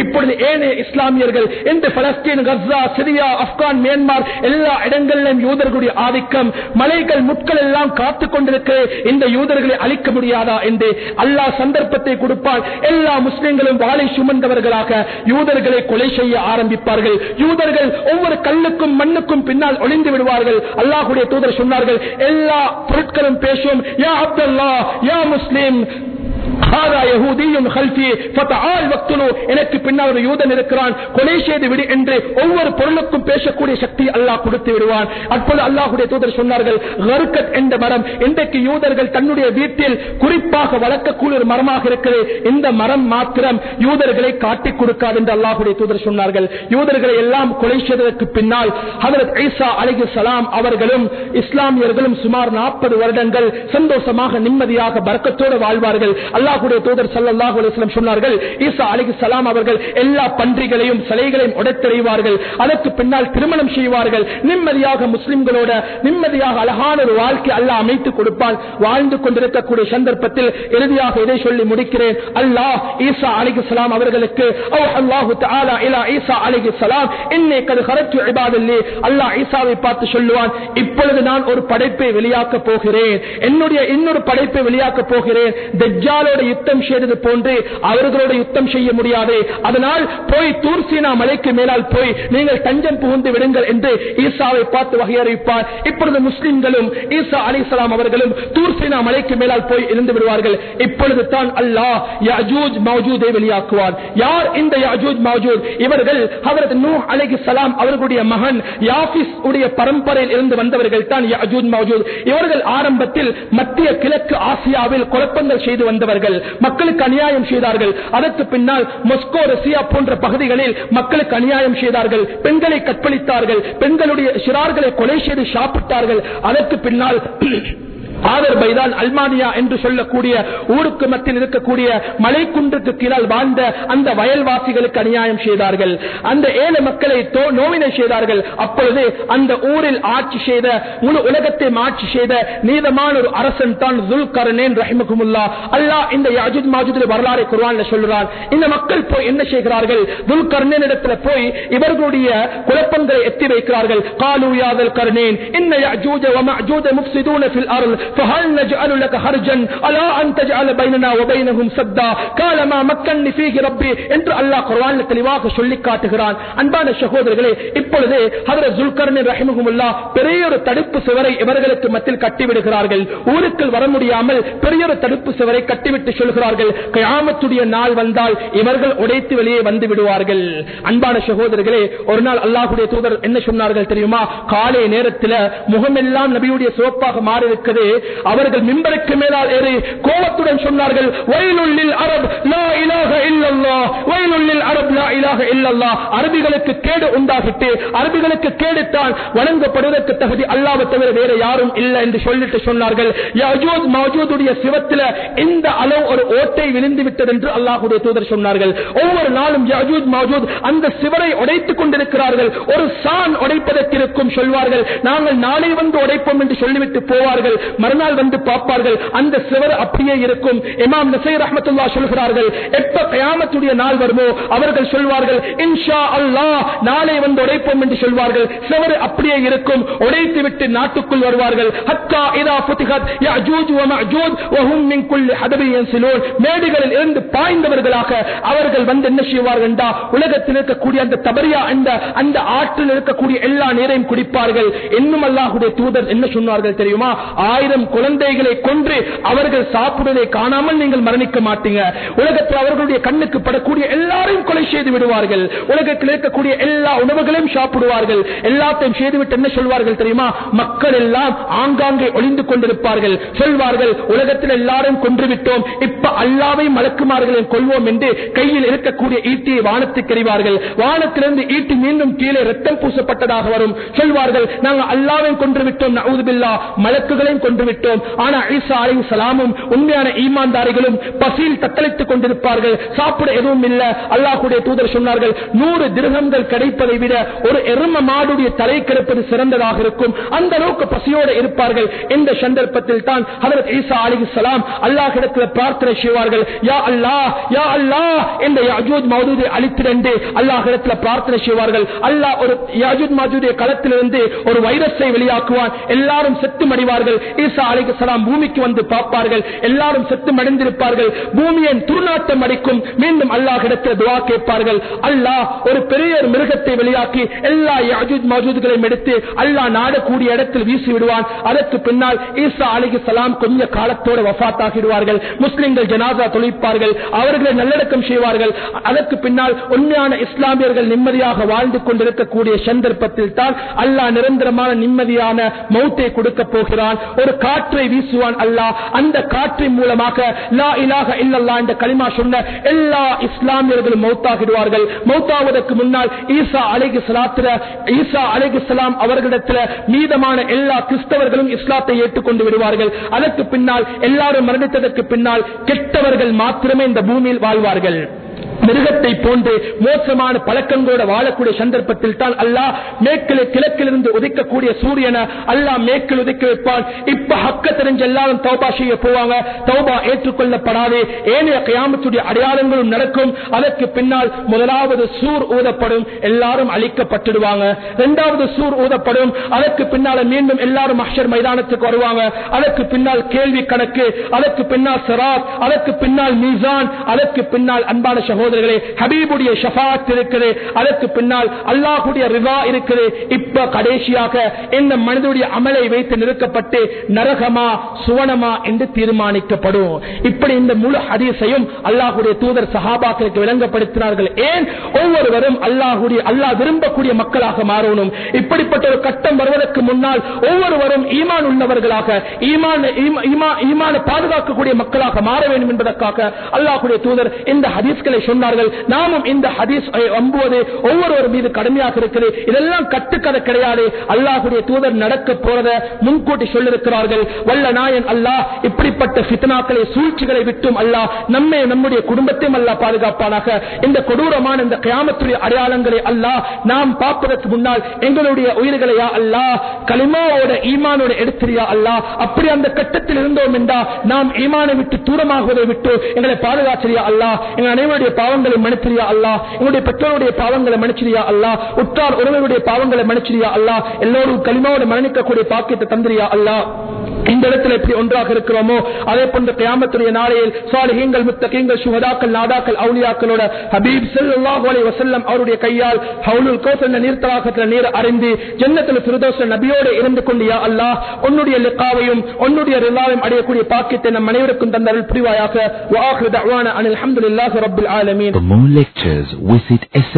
இப்பொழுது ஏனைய இஸ்லாமியர்கள் இந்த Palestine Gaza Syria Afghan Myanmar எல்லா இடங்களிலும் யூதர்களுடைய ஆதிக்கம். மலைகள் முட்கள் எல்லாம் காத்துக் கொண்டிருக்க இந்த யூதர்களை அழிக்க முடியாதா என்று அல்லாஹ் சந்தர்ப்பத்தை கொடுப்பால் எல்லா முஸ்லிம்களும் வாழை சுமந்தவர்களாக யூதர்களை கொலை செய்ய ஆரம்பிப்பார்கள். யூதர்கள் ஒவ்வொரு கல்லுக்கும் மண்ணுக்கும் பின்னால் ஒளிந்து விடுவார்கள். அல்லாஹுடைய தூதர் சொன்னார்கள் எல்லா பொருட்களும் பேசும். யா அப்துல்லா யா முஸ்லீம் எனக்கு பின்னால் ஒரு யூதன் இருக்கிறான். கொலை செய்து விடு என்று ஒவ்வொரு பொருளுக்கும் பேசக்கூடிய சக்தி அல்லாஹ் கொடுத்து விடுவான். அப்போது தூதர் சொன்னார்கள் என்ற மரம் இன்றைக்கு யூதர்கள் தன்னுடைய வீட்டில் குறிப்பாக வளர்க்கக்கூடிய ஒரு மரமாக இருக்கிறது இந்த மரம் மாத்திரம் யூதர்களை காட்டிக் கொடுக்காது என்று தூதர் சொன்னார்கள். யூதர்களை எல்லாம் கொலை செய்ததற்கு பின்னால் ஹதரத் அவர்களும் இஸ்லாமியர்களும் சுமார் நாற்பது வருடங்கள் சந்தோஷமாக நிம்மதியாக பறக்கத்தோடு வாழ்வார்கள். அல்லாஹுடைய தூதர் ஸல்லல்லாஹு அலிஸ்லம் சொன்னார்கள் ஈசா அலிகு சலாம் அவர்கள் எல்லா பன்றிகளையும் சிலைகளையும் உடைத்தெறிவார்கள். அதற்கு பின்னால் திருமணம் செய்வார்கள். நிம்மதியாக முஸ்லிம்களோட நிம்மதியாக அழகான ஒரு வாழ்க்கை அல்லாஹ் அமைத்து கொடுப்பான். வாழ்ந்து கொண்டிருக்கக்கூடிய சந்தர்ப்பத்தில் இறுதியாக இதை சொல்லி முடிக்கிறேன். அல்லாஹ் ஈசா அலிகு சலாம் அவர்களுக்கு பார்த்து சொல்லுவான் இப்பொழுது நான் ஒரு படைப்பை வெளியாக்க போகிறேன். என்னுடைய இன்னொரு படைப்பை வெளியாக்க போகிறேன். தஜ்ஜாலோட யுத்தம் செய்தது போன்று அவர்களோடு யுத்தம் செய்ய முடியாது. அதனால் போய் தூர்சீனா மலைக்கு மேலால் போய் நீங்கள் தஞ்சம் புகுந்து விடுங்கள் என்று ஈசாவை பார்த்து வகையறிவிப்பார். இப்பொழுது முஸ்லிம்களும் ஈசா அலிசலாம் அவர்களும் தூர்சீனா மலைக்கு மேலால் போய் இருந்து விடுவார்கள். இப்பொழுது தான் அல்லாஹ் யஜூஜ் மௌஜூதை வெளியாக்குவார் யார் இந்த யஜூஜ் மௌஜூத்? இவர்கள் அவரது நூ அலிகி சலாம் அவர்களுடைய மகன் யாபிஸ் உடைய பரம்பரையில் இருந்து வந்தவர்கள் தான் யஜூஜ் மௌஜூத். இவர்கள் ஆரம்பத்தில் மத்திய கிழக்கு ஆசியாவில் குழப்பங்கள் செய்து வந்தவர்கள். மக்களுக்கு அநியாயம் செய்தார்கள். அதற்கு பின்னால் மொஸ்கோ ரஷ்யா போன்ற பகுதிகளில் மக்களுக்கு அநியாயம் செய்தார்கள். பெண்களை கற்பழித்தார்கள். பெண்களுடைய சிறார்களை கொலை செய்து சாப்பிட்டார்கள். அதற்கு பின்னால் ஆதர் பைதால் அல்மானியா என்று சொல்லக்கூடிய ஊருக்கு மத்தியில் இருக்கக்கூடிய மலைக்குன்றுக்கு கீழால் வாழ்ந்த அந்த வயல்வாசிகளுக்கு அநியாயம் செய்தார்கள். அந்த ஏழு மக்களை நோவினை செய்தார்கள். அப்பொழுது அந்த ஊரில் ஆட்சி செய்த முழு உலகத்தை ஆட்சி செய்த நீதமான ஒரு அரசன் தான் துல் கருணேன் ரஹிமகுமுல்லா அல்லா இந்த யாஜுத் மாஜுதில் வரலாறு குர்வான் சொல்லுறான் இந்த மக்கள் போய் என்ன செய்கிறார்கள்? துல் கருணேன் இடத்துல போய் இவர்களுடைய குழப்பங்களை எத்தி வைக்கிறார்கள். காலு யாதல் கருணேன் இன்ன யாஜூஜ வமஜூஜ முஃப்சிதூன ஃபில் அருள் فهل نجعل لك خرجا ألا أن تجعل بيننا وبينهم سدا قال ما مكنني فيه ربي என்று அல்லாஹ் குர்ஆன்ல தெளிவாக சொல்லி காட்டுகிறான் அன்பான சகோதரர்களே இப்பொழுது ஹதரத் ஜுல்கர்னின் ரஹிமஹுமுல்லா பெரிய ஒரு தடுப்பு சுவரை இவர்களுக்கு மத்தியில் கட்டிவிடுகிறார்கள் ஊருக்குள் வர முடியாமல் பெரிய ஒரு தடுப்பு சுவரை கட்டிவிட்டு சொல்கிறார்கள் கயாமத்துடைய நாள் வந்தால் இவர்கள் உடைத்து வெளியே வந்து விடுவார்கள் அன்பான சகோதரர்களே ஒரு நாள் அல்லாஹுடைய தூதர் என்ன சொன்னார்கள் தெரியுமா காலை நேரத்தில் முகமெல்லாம் நபியுடைய சோப்பாக மாறி இருக்குது அவர்கள் மிம்பருக்கு மேலால் ஏறி கோபத்துடன் சொன்னார்கள் வயலுள்ளில் அரப் லா இலாக இல்லல்லா வயலுள்ளில் அரப் லா இலாக இல்லல்லா அரபிகளுக்கு கேடு உண்டாகிட்டு அரபிகளுக்கு கேடுத்தான் வழங்கப்படுவதற்கு தகுதி அல்லாவை தவிர வேற யாரும் இல்லை என்று சொல்லிட்டு சொன்னார்கள். யஜூத் மாஜூதுடைய சிவத்துல இந்த அளவு ஒரு ஓட்டை விழுந்து விட்டது என்று அல்லாஹுடைய தூதர் சொன்னார்கள். ஒவ்வொரு நாளும் யஜூத் மாஜூத் அந்த சிவரை உடைத்துக் கொண்டிருக்கிறார்கள். ஒரு சான் உடைப்பதற்கு இருக்கும் சொல்வார்கள். நாங்கள் நாளை வந்து உடைப்போம் என்று சொல்லிவிட்டு போவார்கள். மறுநாள் வந்து பார்ப்பார்கள். அந்த சிவர் அப்படியே இருக்கும். இமாம் நசை ரஹமத்துல்லா சொல்கிறார்கள் எப்ப கயாமத்துடைய நாள் வருமோ அவர்கள் சொல்வார்கள் இன்ஷா அல்லாஹ் நாளை வந்து உடைப்போம் என்று சொல்வார்கள். சிவர் அப்படியே இருக்கும். உடைத்து விட்டு நாட்டுக்குள் வருவார்கள். ஹத்தா இதா புத்திகத் யஜூஜ் வ மஜூஜ் வ ஹும் மின் குல்லி ஹதபி யன்சிலூன். மேடுகளில் இருந்து பாய்ந்தவர்களாக அவர்கள் வந்து என்ன செய்வார்கள் என்றா உலகத்தில் இருக்கக்கூடிய அந்த தபரியா அந்த அந்த ஆற்றில் இருக்கக்கூடிய எல்லா நீரையும் குடிப்பார்கள். இன்னும் அல்லாஹுடைய தூதர் என்ன சொன்னார்கள் தெரியுமா? ஆயிரம் குழந்தைகளை கொன்று அவர்கள் சாப்பிடுவதை காணாமல் நீங்கள் மரணிக்க மாட்டீங்க. உலகத்தில் அவர்களுடைய கண்ணுக்கு படக்கூடிய எல்லாரையும் கொலை செய்து விடுவார்கள். உலகத்தில் இருக்கக்கூடிய எல்லா உணவுகளையும் சாப்பிடுவார்கள். எல்லாத்தையும் செய்துவிட்டு என்ன சொல்வார்கள் தெரியுமா? மக்கள் எல்லாம் ஆங்காங்கே ஒளிந்து கொண்டிருப்பார்கள். சொல்வார்கள் உலகத்தில் எல்லாரும் கொன்று விட்டோம் இப்ப அல்லாவை மலக்குமார்களையும் கொள்வோம் என்று கையில் இருக்கக்கூடிய ஈட்டியை வானத்துக்கு எறிவார்கள். வானத்திலிருந்து ஈட்டி மீண்டும் கீழே ரத்தம் பூசப்பட்டதாக வரும். சொல்வார்கள் நாங்கள் அல்லாவையும் கொன்று விட்டோம் நவுதுபில்லா. மலக்குகளையும் கொன்று விட்டோம் ஆனா ஐசா அலை சலாமும் உண்மையான ஈமான்தாரிகளும் பசியில் தத்தளித்துக் கொண்டிருப்பார்கள். சாப்பிட எதுவும் இல்ல. அல்லாஹுடைய தூதர் சொன்னார்கள் நூறு திருகங்கள் கிடைப்பதை விட ஒரு எரும மாடுடைய தலை கிடைப்பது சிறந்ததாக இருக்கும். அந்த அளவுக்கு பசியோடு இருப்பார்கள். இந்த சந்தர்ப்பத்தில் தான் ஹதரத் ஈசா அலி சலாம் அல்லாஹிடத்தில் பிரார்த்தனை செய்வார்கள். யா அல்லா யா அல்லா இந்த யாஜூத் மௌதூதை அழித்திரண்டு அல்லாஹிடத்தில் பிரார்த்தனை செய்வார்கள். அல்லாஹ் ஒரு யாஜூத் மௌஜூடைய களத்திலிருந்து ஒரு வைரஸை வெளியாக்குவான். எல்லாரும் செத்து மடிவார்கள் ஈசா அலி பூமிக்கு வந்து பார்ப்பார்கள். எல்லாரும் செத்து மடிந்திருப்பார்கள் பூமியின் துர்நாட்டம் அடிக்கும்? மீண்டும் அல்லாஹ் அல்லாஹிடத்தில் துவா கேட்பார்கள். அல்லாஹ் ஒரு பெரிய மிருகத்தை வெளியாக்கி எல்லா யாஜூத் மௌஜூத்களையும் எடுத்து அல்லாஹ் நாடக்கூடிய இடத்தில் வீசி விடுவான். அதற்கு பின்னால் ஈசா அலிகு சலாம் கொஞ்ச காலத்தோடு வஃத்தாகிடுவார்கள். முஸ்லிம்கள் ஜனாதா தொழிப்பார்கள் அவர்களை நல்லடக்கம் செய்வார்கள். அதற்கு பின்னால் உண்மையான இஸ்லாமியர்கள் நிம்மதியாக வாழ்ந்து கொண்டிருக்கக்கூடிய சந்தர்ப்பத்தில் தான் அல்லாஹ் நிரந்தரமான நிம்மதியான மௌத்தை கொடுக்க போகிறான். ஒரு காற்றை வீசுவான் அல்லாஹ். அந்த காற்றின் மூலமாக லா இலாக இல்லல்லா என்ற களிமா சொன்ன எல்லா இஸ்லாமியர்களும் மௌத்தாகிடுவார்கள். மௌத்தாவதற்கு முன்னால் ஈசா அலைகு சலாத்திர ஈசா அலைகு சலாம் அவர்களிடத்தில் மீதமான எல்லா கிறிஸ்தவர்களும் இஸ்லாத்தை ஏற்றுக்கொண்டு விடுவார்கள். அதற்கு பின்னால் எல்லாரும் மரணித்ததற்கு பின்னால் கெட்டவர்கள் மாத்திரமே இந்த பூமியில் வாழ்வார்கள். மிருகத்தை போன்று மோசமான பழக்கங்களோட வாழக்கூடிய சந்தர்ப்பத்தில் தான் அல்லாஹ் மேற்கில் கிழக்கிலிருந்து உதிக்கக்கூடிய சூரியனை அல்லாஹ் மேற்கில் உதிக்க வைப்பான். இப்ப ஹக்க தெரிஞ்ச எல்லாரும் தௌபா செய்ய போவாங்க. தௌபா ஏற்றுக்கொள்ளப்படாது. ஏனைய கயாமத்துடைய அடையாளங்களும் நடக்கும். அதற்கு பின்னால் முதலாவது சூர் ஊதப்படும். எல்லாரும் அழிக்கப்பட்டுடுவாங்க. இரண்டாவது சூர் ஊதப்படும். அதற்கு பின்னால மீண்டும் எல்லாரும் அஷர் மைதானத்துக்கு வருவாங்க. அதற்கு பின்னால் கேள்வி கணக்கு. அதற்கு பின்னால் சராத். அதற்கு பின்னால் மீசான். அதற்கு பின்னால் அன்பான சகோதரர்களே ஹபீபுடைய ஷபாத் இருக்குது. அதற்கு பின்னால் அல்லாஹுடைய ரிவா இருக்குது. இப்ப கடைசியாக இந்த மனிதனுடைய அமலை வைத்து நிறுக்கப்பட்டு நரகமா சுவனமா என்று தீர்மானிக்கப்படும். இப்படி இந்த முழு ஹதீஸையும் அல்லாஹுடைய தூதர் சஹாபாக்களுக்கு விளங்கப்படுத்தினார்கள். ஏன்? ஒவ்வொருவரும் அல்லாஹுடைய அல்லாஹ் விரும்பக்கூடிய மக்களாக மாறணும். இப்படிப்பட்ட ஒரு கட்டம் வருவதற்கு முன்னால் ஒவ்வொருவரும் ஈமான் உள்ளவர்களாக ஈமான் ஈமான பாதுகாக்கக்கூடிய மக்களாக மாற வேண்டும் என்பதற்காக அல்லாஹுடைய தூதர் இந்த ஹதீஸ்களை சொன்னார். சொன்னார்கள் நாமும் இந்த ஹதீஸ் அம்புவது ஒவ்வொருவர் மீது கடுமையாக இருக்குது. இதெல்லாம் கட்டுக்கதை கிடையாது. அல்லாஹுடைய தூதர் நடக்க போறத முன்கூட்டி சொல்லிருக்கிறார்கள் வல்ல நாயன் அல்லாஹ் இப்படிப்பட்ட சித்தனாக்களை சூழ்ச்சிகளை விட்டும் அல்லாஹ் நம்மை நம்முடைய குடும்பத்தையும் அல்லாஹ் பாதுகாப்பானாக. இந்த கொடூரமான இந்த கியாமத்துடைய அடையாளங்களை அல்லாஹ் நாம் பார்ப்பதற்கு முன்னால் எங்களுடைய உயிர்களையா அல்லாஹ் களிமாவோட ஈமானோட எடுத்திரியா அல்லாஹ்? அப்படி அந்த கட்டத்தில் இருந்தோம் என்றா நாம் ஈமானை விட்டு தூரமாகுவதை விட்டு எங்களை பாதுகாச்சரியா அல்லாஹ்? எங்கள் அனைவருடைய பாவ பாவங்களை மன்னிச்சிரியா அல்லா எங்களுடைய பெற்றோருடைய பாவங்களை மன்னிச்சிரியா அல்லாஹ்? உற்றார் உறவுடைய பாவங்களை மன்னிச்சிரியா அல்லா எல்லோரும் களிமாவோட மரணிக்கக்கூடிய பாக்கியத்தை தந்திரியா அல்லாஹ்? இந்த இடத்துல எப்படி ஒன்றாக இருக்கிறோமோ அதே போன்ற கிராமத்துடைய நாளையில் சாலிகங்கள் முத்தகங்கள் சுகதாக்கள் நாதாக்கள் அவுளியாக்களோட ஹபீப் ஸல்லல்லாஹு அலைஹி வஸல்லம் அவருடைய கையால் ஹவுலுல் கௌசர் நீர்த்தலாகத்தில் நீர் அறிந்து ஜென்னத்தில் ஃபிர்தௌஸ் நபியோடு இருந்து கொண்டு யா அல்லாஹ் உன்னுடைய லிக்காவையும் உன்னுடைய ரிலாவையும் அடையக்கூடிய பாக்கியத்தை நம் அனைவருக்கும் தந்தருள் புரிவாயாக. வஆஹிரு தவான அனில் ஹம்துலில்லாஹி ரபுல் ஆலமீன். For more lectures, visit